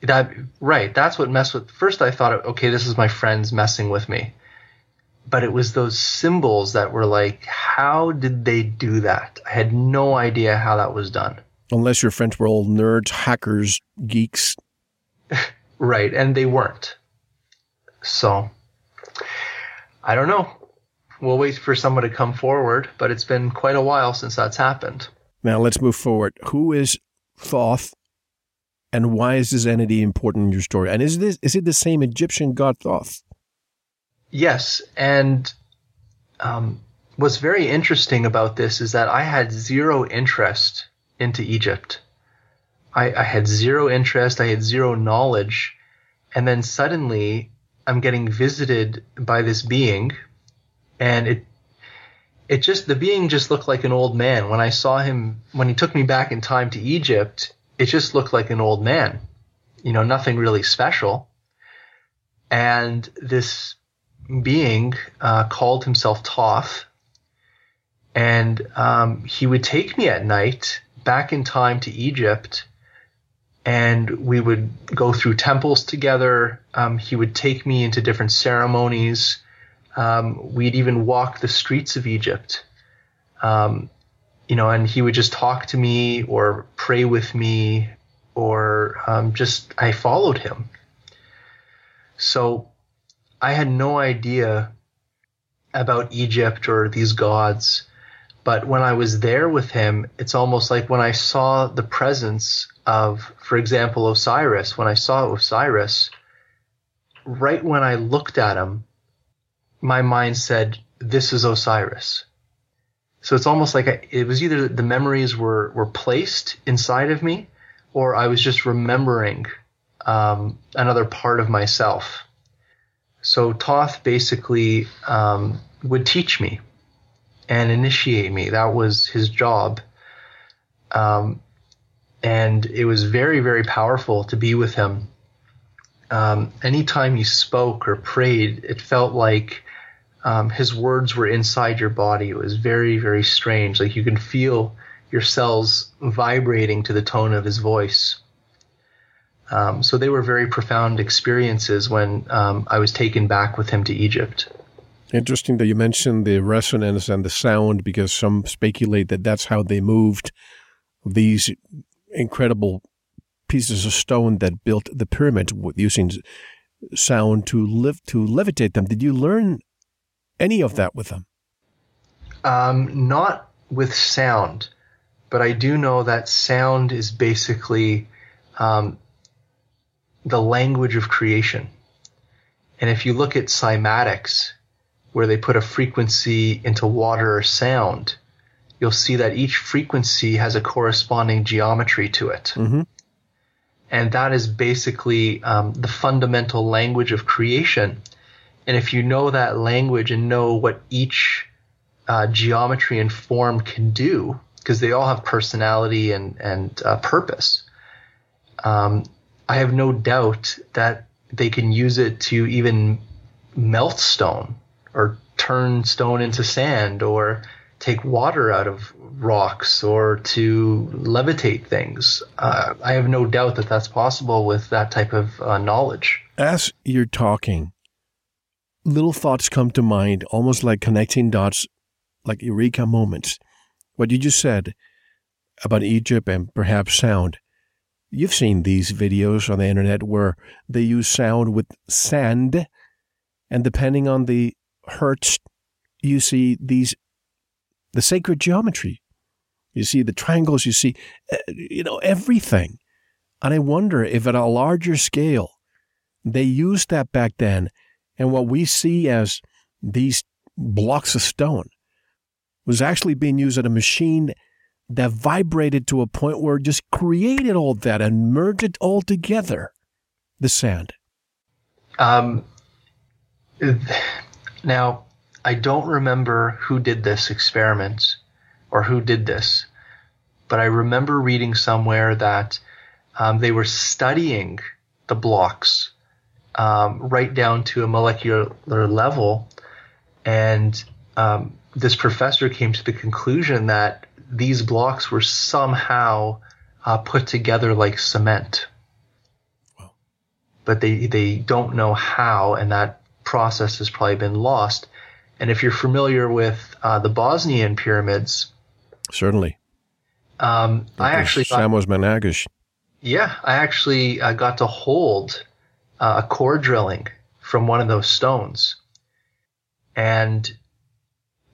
That right. That's what messed with. First, I thought, okay, this is my friends messing with me, but it was those symbols that were like, how did they do that? I had no idea how that was done. Unless your friends were all nerds, hackers, geeks. <laughs> right, and they weren't. So, I don't know we'll wait for someone to come forward, but it's been quite a while since that's happened. Now let's move forward. Who is Thoth and why is this entity important in your story? And is this is it the same Egyptian god Thoth? Yes, and um, what's very interesting about this is that I had zero interest into Egypt. I, I had zero interest. I had zero knowledge, and then suddenly I'm getting visited by this being and it it just the being just looked like an old man when I saw him when he took me back in time to Egypt. It just looked like an old man, you know, nothing really special. And this being uh, called himself Thoth, and um, he would take me at night back in time to Egypt, and we would go through temples together. Um, he would take me into different ceremonies um, we'd even walk the streets of Egypt. Um, you know, and he would just talk to me or pray with me or um, just I followed him. So I had no idea about Egypt or these gods But when I was there with him, it's almost like when I saw the presence of, for example, Osiris, when I saw Osiris, right when I looked at him, my mind said, This is Osiris. So it's almost like I, it was either the memories were, were placed inside of me or I was just remembering um, another part of myself. So Thoth basically um, would teach me and initiate me. That was his job. Um, and it was very, very powerful to be with him. Um, anytime he spoke or prayed, it felt like um, his words were inside your body. It was very, very strange. Like you can feel your cells vibrating to the tone of his voice. Um, so they were very profound experiences when um, I was taken back with him to Egypt. Interesting that you mentioned the resonance and the sound because some speculate that that's how they moved these incredible pieces of stone that built the pyramid using sound to live to levitate them. Did you learn any of that with them? Um, not with sound, but I do know that sound is basically um, the language of creation. And if you look at cymatics, where they put a frequency into water or sound, you'll see that each frequency has a corresponding geometry to it. Mm-hmm. And that is basically um, the fundamental language of creation. And if you know that language and know what each uh, geometry and form can do, because they all have personality and, and uh, purpose, um, I have no doubt that they can use it to even melt stone or turn stone into sand or take water out of rocks or to levitate things. Uh, I have no doubt that that's possible with that type of uh, knowledge. As you're talking, little thoughts come to mind, almost like connecting dots, like eureka moments. What you just said about Egypt and perhaps sound. You've seen these videos on the internet where they use sound with sand, and depending on the hertz, you see these the sacred geometry. You see the triangles, you see, uh, you know, everything. And I wonder if at a larger scale, they used that back then, and what we see as these blocks of stone was actually being used at a machine that vibrated to a point where it just created all that and merged it all together, the sand. Um, now, I don't remember who did this experiment or who did this, but I remember reading somewhere that um, they were studying the blocks um, right down to a molecular level, and um, this professor came to the conclusion that these blocks were somehow uh, put together like cement. But they, they don't know how, and that process has probably been lost. And if you're familiar with uh, the Bosnian pyramids, certainly, um, I actually Sam Osmanagich. Yeah, I actually uh, got to hold uh, a core drilling from one of those stones, and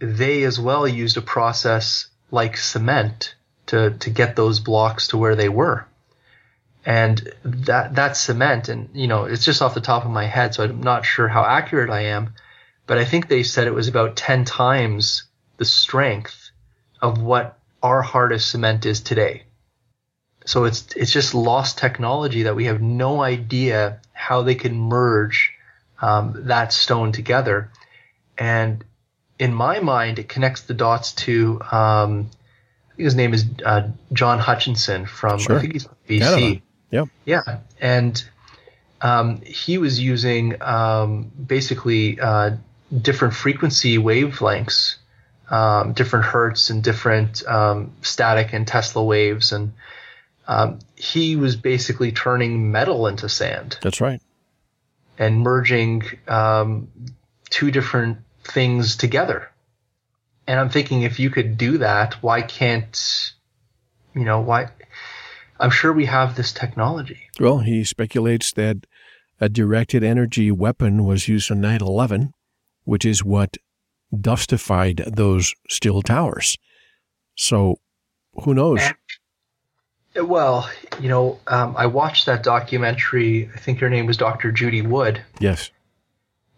they as well used a process like cement to to get those blocks to where they were. And that that cement, and you know, it's just off the top of my head, so I'm not sure how accurate I am but I think they said it was about 10 times the strength of what our hardest cement is today. So it's it's just lost technology that we have no idea how they can merge um, that stone together. And in my mind, it connects the dots to um, his name is uh, John Hutchison from sure. I think he's BC. Yeah, yeah, and um, he was using um, basically uh, different frequency wavelengths, um, different hertz and different um, static and Tesla waves, and um, he was basically turning metal into sand. That's right, and merging um, two different things together. And I'm thinking, if you could do that, why can't you know why? I'm sure we have this technology. Well, he speculates that a directed energy weapon was used on 9 11 which is what dustified those steel towers. So who knows? And, well, you know, um, I watched that documentary. I think her name was Dr. Judy Wood. Yes.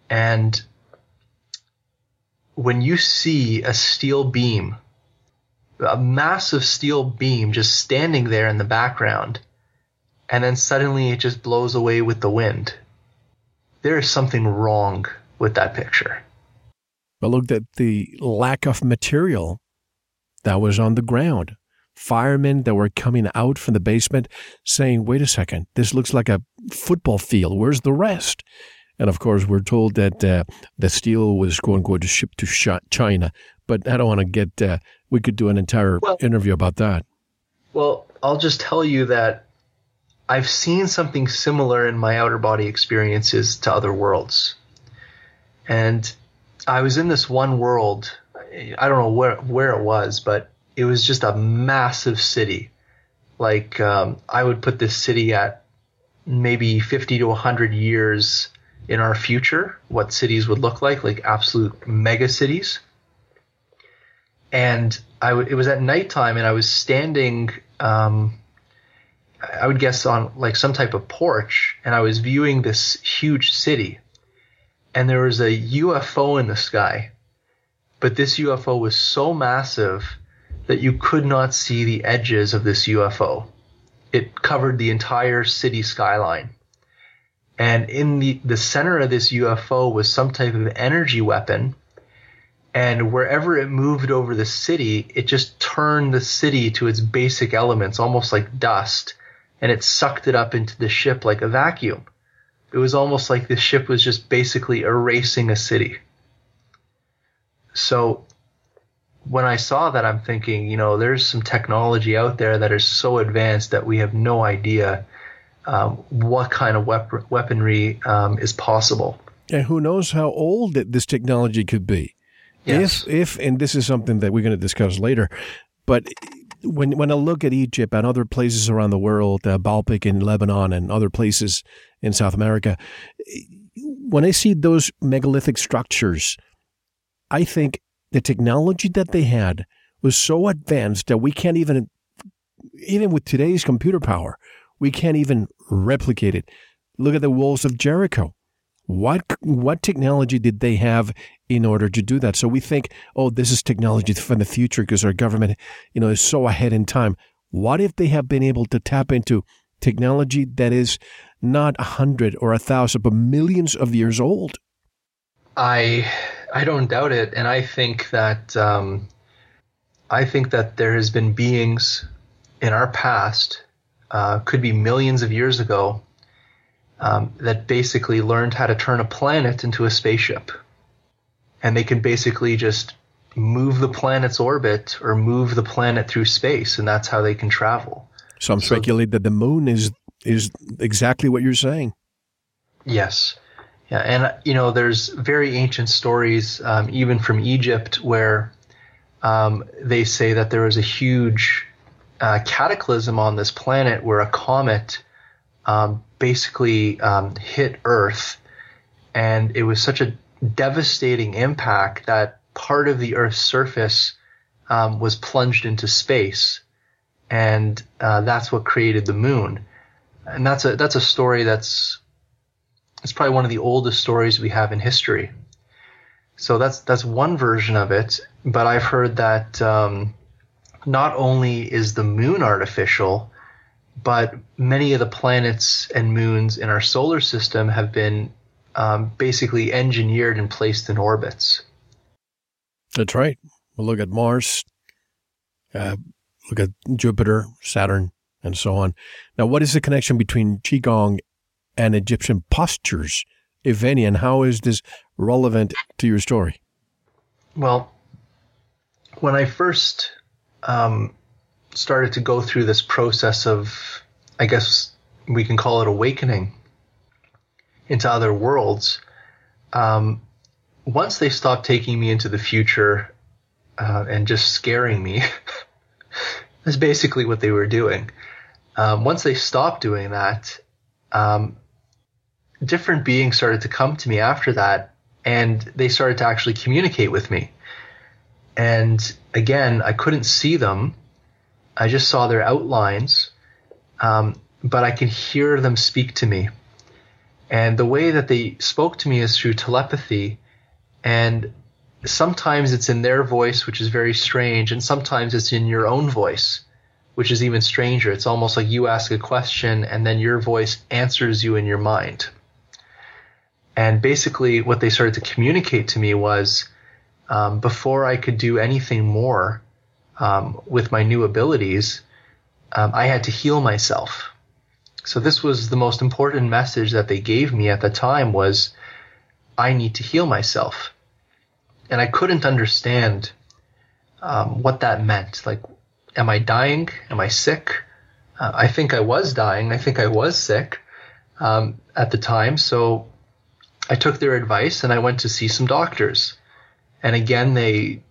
And when you see a steel beam, a massive steel beam just standing there in the background, and then suddenly it just blows away with the wind, there is something wrong with that picture. But look at the lack of material that was on the ground. Firemen that were coming out from the basement saying, wait a second, this looks like a football field. Where's the rest? And of course, we're told that uh, the steel was going, to ship to China. But I don't want to get, uh, we could do an entire well, interview about that. Well, I'll just tell you that I've seen something similar in my outer body experiences to other worlds. And I was in this one world. I don't know where where it was, but it was just a massive city. Like um, I would put this city at maybe 50 to 100 years in our future, what cities would look like, like absolute mega cities. And I w- it was at nighttime, and I was standing, um, I would guess on like some type of porch, and I was viewing this huge city and there was a UFO in the sky. But this UFO was so massive that you could not see the edges of this UFO. It covered the entire city skyline. And in the, the center of this UFO was some type of energy weapon. And wherever it moved over the city, it just turned the city to its basic elements, almost like dust. And it sucked it up into the ship like a vacuum. It was almost like the ship was just basically erasing a city. So when I saw that, I'm thinking, you know, there's some technology out there that is so advanced that we have no idea um, what kind of wep- weaponry um, is possible. And who knows how old this technology could be? Yes. If, if, and this is something that we're going to discuss later, but when when I look at Egypt and other places around the world, uh, Baalbek in Lebanon and other places in South America, when I see those megalithic structures, I think the technology that they had was so advanced that we can't even, even with today's computer power, we can't even replicate it. Look at the walls of Jericho. What what technology did they have in order to do that? So we think, oh, this is technology from the future because our government, you know, is so ahead in time. What if they have been able to tap into technology that is not a hundred or a thousand, but millions of years old? I I don't doubt it, and I think that um, I think that there has been beings in our past, uh, could be millions of years ago, um, that basically learned how to turn a planet into a spaceship. And they can basically just move the planet's orbit or move the planet through space, and that's how they can travel. Some so, speculate that the moon is is exactly what you're saying. Yes. Yeah, and you know, there's very ancient stories, um, even from Egypt, where um, they say that there was a huge uh, cataclysm on this planet where a comet um, basically um, hit Earth, and it was such a devastating impact that part of the Earth's surface um, was plunged into space, and uh, that's what created the moon. And that's a that's a story that's it's probably one of the oldest stories we have in history. So that's that's one version of it. But I've heard that um, not only is the moon artificial, but many of the planets and moons in our solar system have been um, basically engineered and placed in orbits. That's right. We'll look at Mars, uh, look at Jupiter, Saturn, and so on. Now, what is the connection between Qigong and Egyptian postures, if any, and how is this relevant to your story? Well, when I first um, started to go through this process of, I guess we can call it awakening into other worlds. Um, once they stopped taking me into the future uh, and just scaring me, <laughs> that's basically what they were doing. Um, once they stopped doing that, um, different beings started to come to me after that, and they started to actually communicate with me. And again, I couldn't see them. I just saw their outlines, um, but I can hear them speak to me. And the way that they spoke to me is through telepathy. And sometimes it's in their voice, which is very strange, and sometimes it's in your own voice, which is even stranger. It's almost like you ask a question and then your voice answers you in your mind. And basically, what they started to communicate to me was um, before I could do anything more um, with my new abilities, um, I had to heal myself. So this was the most important message that they gave me at the time was I need to heal myself. And I couldn't understand um, what that meant. Like, am I dying? Am I sick? Uh, I think I was dying. I think I was sick um, at the time. So I took their advice and I went to see some doctors. And again, they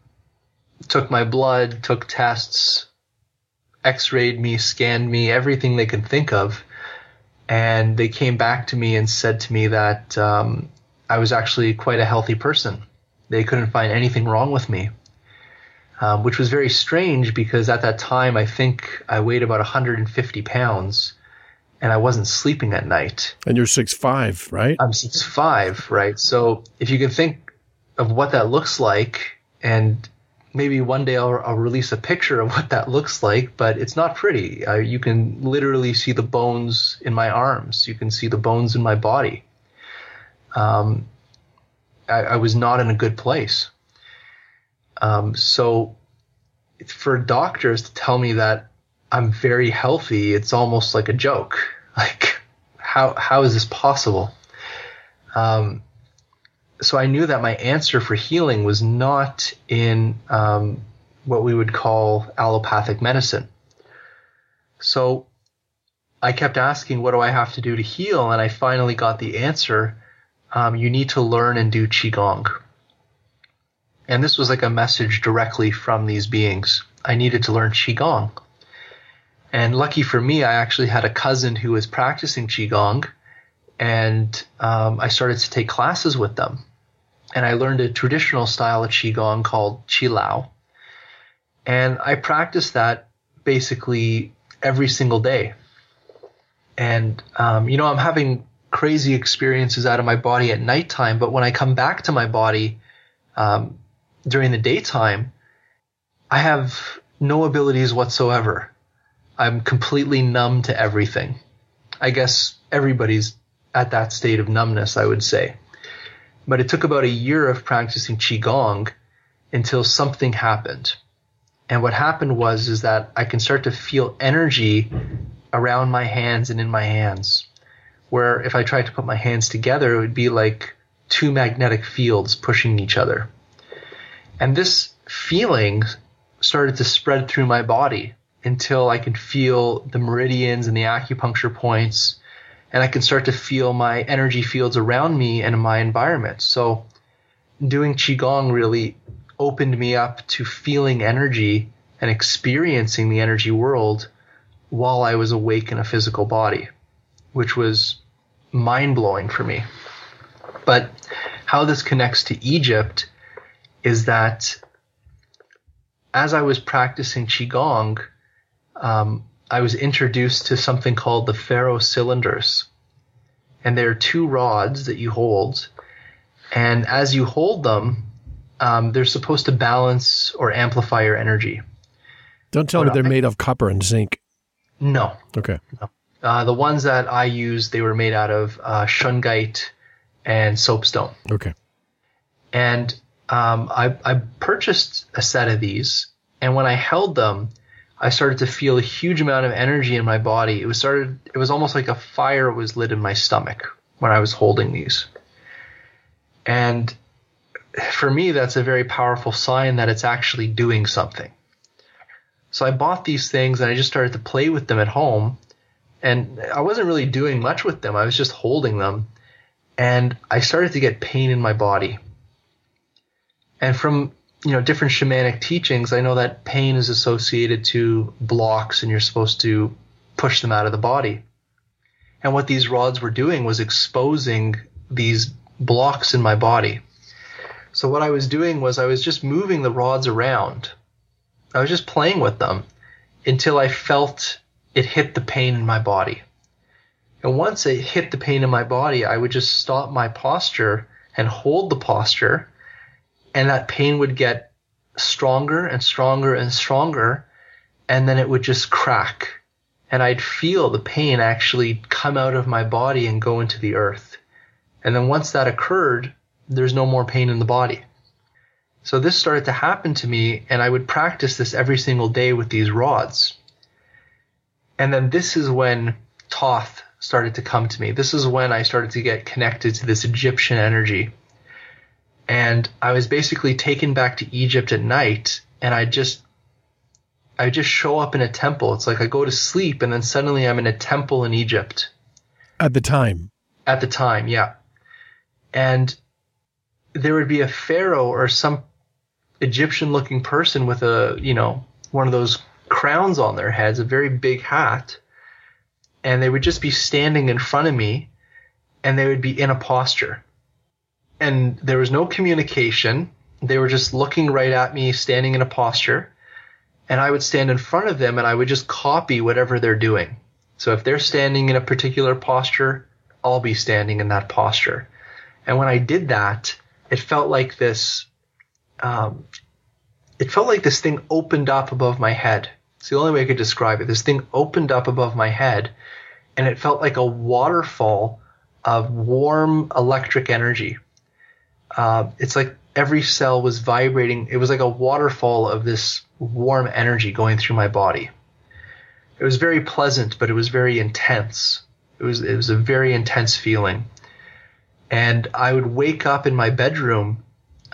took my blood, took tests, x-rayed me, scanned me, everything they could think of. And they came back to me and said to me that um, I was actually quite a healthy person. They couldn't find anything wrong with me, um, which was very strange because at that time I think I weighed about 150 pounds and I wasn't sleeping at night. And you're six five, right? I'm six five, right? So if you can think of what that looks like, and maybe one day I'll, I'll release a picture of what that looks like, but it's not pretty. Uh, you can literally see the bones in my arms. You can see the bones in my body. Um, I, I was not in a good place. Um, so for doctors to tell me that I'm very healthy, it's almost like a joke. <laughs> Like, how how is this possible? Um, so I knew that my answer for healing was not in um, what we would call allopathic medicine. So I kept asking, what do I have to do to heal? And I finally got the answer. Um, you need to learn and do Qigong. And this was like a message directly from these beings. I needed to learn Qigong. And lucky for me, I actually had a cousin who was practicing Qigong and um, I started to take classes with them and I learned a traditional style of qigong called Chilel, and I practiced that basically every single day. And um, you know, I'm having crazy experiences out of my body at nighttime, but when I come back to my body um, during the daytime, I have no abilities whatsoever. I'm completely numb to everything. I guess everybody's at that state of numbness, I would say. But it took about a year of practicing Qigong until something happened. And what happened was is that I can start to feel energy around my hands and in my hands. Where if I tried to put my hands together, it would be like two magnetic fields pushing each other. And this feeling started to spread through my body until I can feel the meridians and the acupuncture points and I can start to feel my energy fields around me and my environment. So doing Qigong really opened me up to feeling energy and experiencing the energy world while I was awake in a physical body, which was mind blowing for me. But how this connects to Egypt is that as I was practicing Qigong, um, I was introduced to something called the Pharaoh cylinders. And they're two rods that you hold. And as you hold them, um, they're supposed to balance or amplify your energy. Don't tell me they're made of copper and zinc. No. Okay. No. Uh, the ones that I used, they were made out of uh, shungite and soapstone. Okay. And um, I, I purchased a set of these, and when I held them, I started to feel a huge amount of energy in my body. It was started it was almost like a fire was lit in my stomach when I was holding these. And for me that's a very powerful sign that it's actually doing something. So I bought these things and I just started to play with them at home and I wasn't really doing much with them. I was just holding them and I started to get pain in my body. And from you know different shamanic teachings, I know that pain is associated to blocks, and you're supposed to push them out of the body. And what these rods were doing was exposing these blocks in my body. So what I was doing was I was just moving the rods around, I was just playing with them until I felt it hit the pain in my body. And once it hit the pain in my body, I would just stop my posture and hold the posture, and that pain would get stronger and stronger and stronger, and then it would just crack. And I'd feel the pain actually come out of my body and go into the earth. And then once that occurred, there's no more pain in the body. So this started to happen to me, and I would practice this every single day with these rods. And then this is when Thoth started to come to me. This is when I started to get connected to this Egyptian energy. And I was basically taken back to Egypt at night, and I just I just show up in a temple. It's like I go to sleep and then suddenly I'm in a temple in Egypt. At the time. At the time, yeah. And there would be a pharaoh or some Egyptian looking person with a, you know, one of those crowns on their heads, a very big hat. And they would just be standing in front of me and they would be in a posture. And there was no communication. They were just looking right at me, standing in a posture and I would stand in front of them and I would just copy whatever they're doing. So if they're standing in a particular posture, I'll be standing in that posture. And when I did that, it felt like this, um, it felt like this thing opened up above my head. It's the only way I could describe it. This thing opened up above my head and it felt like a waterfall of warm electric energy. Uh, it's like every cell was vibrating. It was like a waterfall of this warm energy going through my body. It was very pleasant, but it was very intense. It was it was a very intense feeling, and I would wake up in my bedroom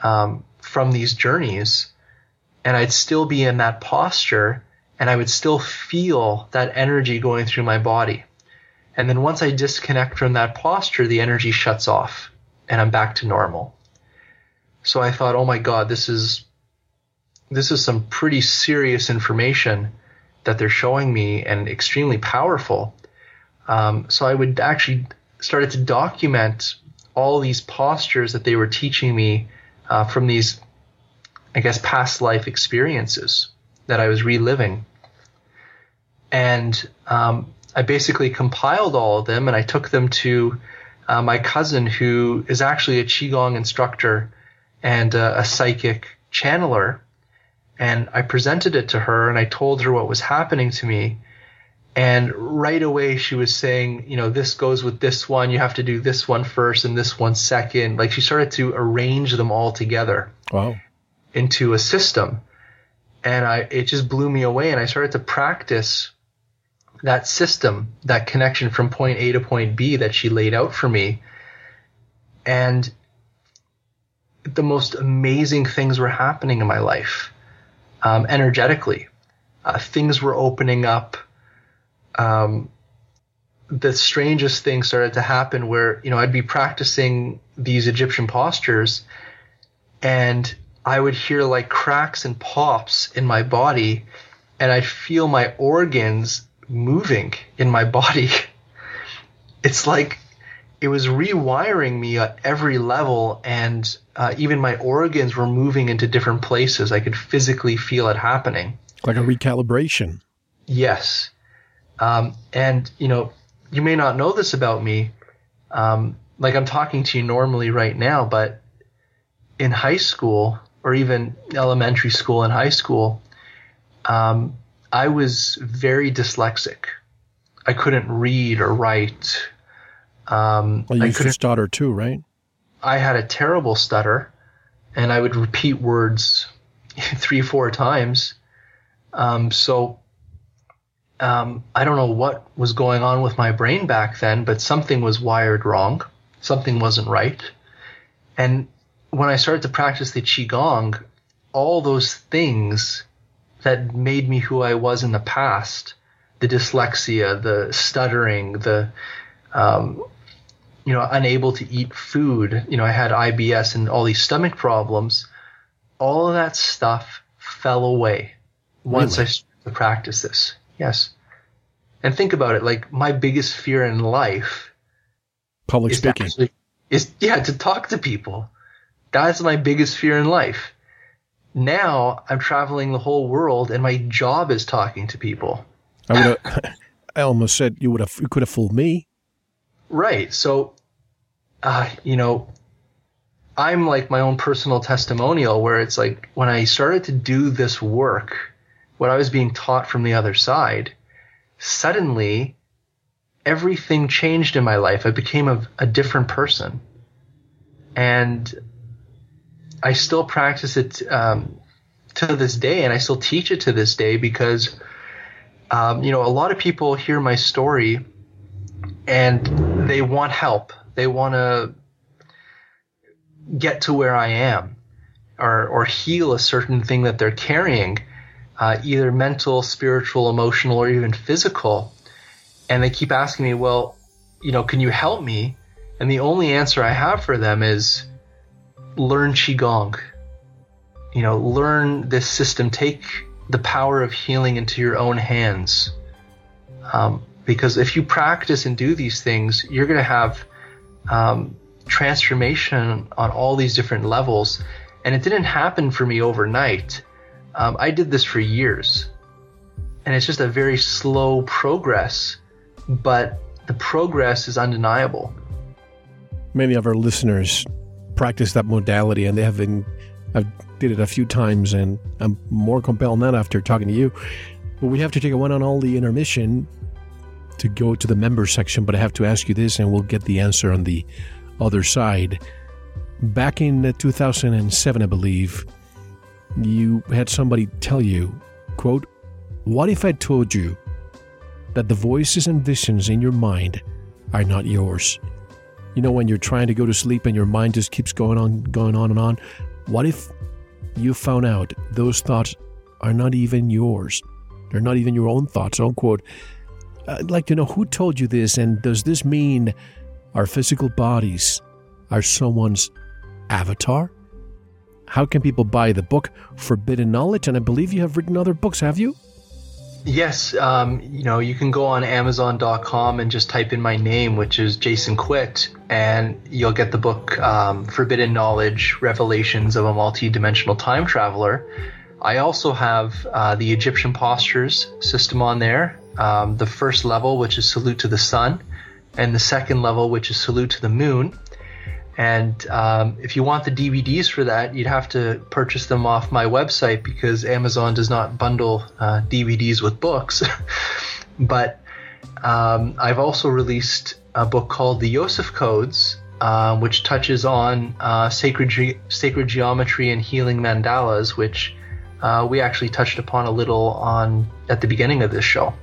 um, from these journeys, and I'd still be in that posture, and I would still feel that energy going through my body. And then once I disconnect from that posture, the energy shuts off, and I'm back to normal. So I thought, oh my God, this is this is some pretty serious information that they're showing me and extremely powerful. Um, so I would actually started to document all these postures that they were teaching me uh, from these, I guess, past life experiences that I was reliving. And um, I basically compiled all of them and I took them to uh, my cousin, who is actually a Qigong instructor and uh, a psychic channeler and I presented it to her and I told her what was happening to me. And right away she was saying, you know, this goes with this one. You have to do this one first and this one second. Like she started to arrange them all together. Wow. Into a system. And I, it just blew me away. And I started to practice that system, that connection from point A to point B that she laid out for me. And the most amazing things were happening in my life um, energetically. Uh, things were opening up. Um, the strangest thing started to happen where, you know, I'd be practicing these Egyptian postures and I would hear like cracks and pops in my body and I'd feel my organs moving in my <laughs> body. It's like it was rewiring me at every level and uh, even my organs were moving into different places. I could physically feel it happening. Like a recalibration. Yes. Um, and, you know, you may not know this about me. Um, like I'm talking to you normally right now, but in high school or even elementary school and high school, um, I was very dyslexic. I couldn't read or write. Um, well, you to stutter too, right? I had a terrible stutter, and I would repeat words <laughs> three, four times. Um, so um, I don't know what was going on with my brain back then, but something was wired wrong. Something wasn't right. And when I started to practice the Qigong, all those things that made me who I was in the past, the dyslexia, the stuttering, the um, you know, unable to eat food. You know, I had IBS and all these stomach problems. All of that stuff fell away once really? I started to practice this. Yes. And think about it, like my biggest fear in life public is speaking actually, is yeah, to talk to people. That's my biggest fear in life. now I'm traveling the whole world and my job is talking to people. I would have, <laughs> I almost said you would have, you could have fooled me. Right. So, uh, you know, I'm like my own personal testimonial where it's like when I started to do this work, what I was being taught from the other side, suddenly everything changed in my life. I became a, a different person. And I still practice it um, to this day, and I still teach it to this day because, um, you know, a lot of people hear my story and they want help. They want to get to where I am or, or heal a certain thing that they're carrying, uh, either mental, spiritual, emotional, or even physical. And they keep asking me, well, you know, can you help me? And the only answer I have for them is learn Qigong. You know, learn this system. Take the power of healing into your own hands. Um, because if you practice and do these things, you're going to have um, transformation on all these different levels. And it didn't happen for me overnight. Um, I did this for years. And it's just a very slow progress, but the progress is undeniable. Many of our listeners practice that modality and they have been, I've did it a few times and I'm more compelled now after talking to you. But we have to take a one on all the intermission to go to the member section, but I have to ask you this and we'll get the answer on the other side. Back in uh, 2007, I believe, you had somebody tell you, quote, What if I told you that the voices and visions in your mind are not yours? You know, when you're trying to go to sleep and your mind just keeps going on, going on and on. What if you found out those thoughts are not even yours? They're not even your own thoughts, unquote. I'd like to know who told you this, and does this mean our physical bodies are someone's avatar? How can people buy the book Forbidden Knowledge? And I believe you have written other books, have you? Yes, um, you know, you can go on Amazon.com and just type in my name, which is Jason Quitt, and you'll get the book um, Forbidden Knowledge Revelations of a Multi-Dimensional Time Traveler. I also have uh, the Egyptian Postures system on there, um, the first level, which is Salute to the Sun, and the second level, which is Salute to the Moon. And um, if you want the DVDs for that, you'd have to purchase them off my website because Amazon does not bundle uh, DVDs with books. <laughs> but um, I've also released a book called The Yosef Codes, uh, which touches on uh, sacred, ge- sacred geometry and healing mandalas, which uh, we actually touched upon a little on at the beginning of this show.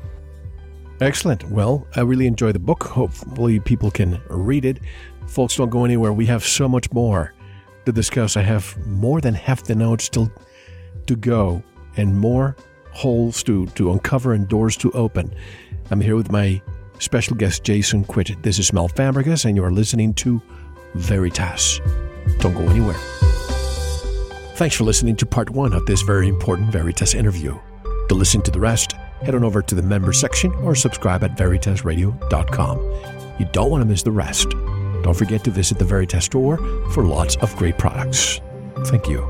Excellent. Well, I really enjoy the book. Hopefully, people can read it. Folks, don't go anywhere. We have so much more to discuss. I have more than half the notes still to go and more holes to, to uncover and doors to open. I'm here with my special guest, Jason Quitt. This is Mel Fabregas, and you are listening to Veritas. Don't go anywhere. Thanks for listening to part one of this very important Veritas interview. To listen to the rest, head on over to the member section or subscribe at veritasradio.com. You don't want to miss the rest. Don't forget to visit the Veritas store for lots of great products. Thank you.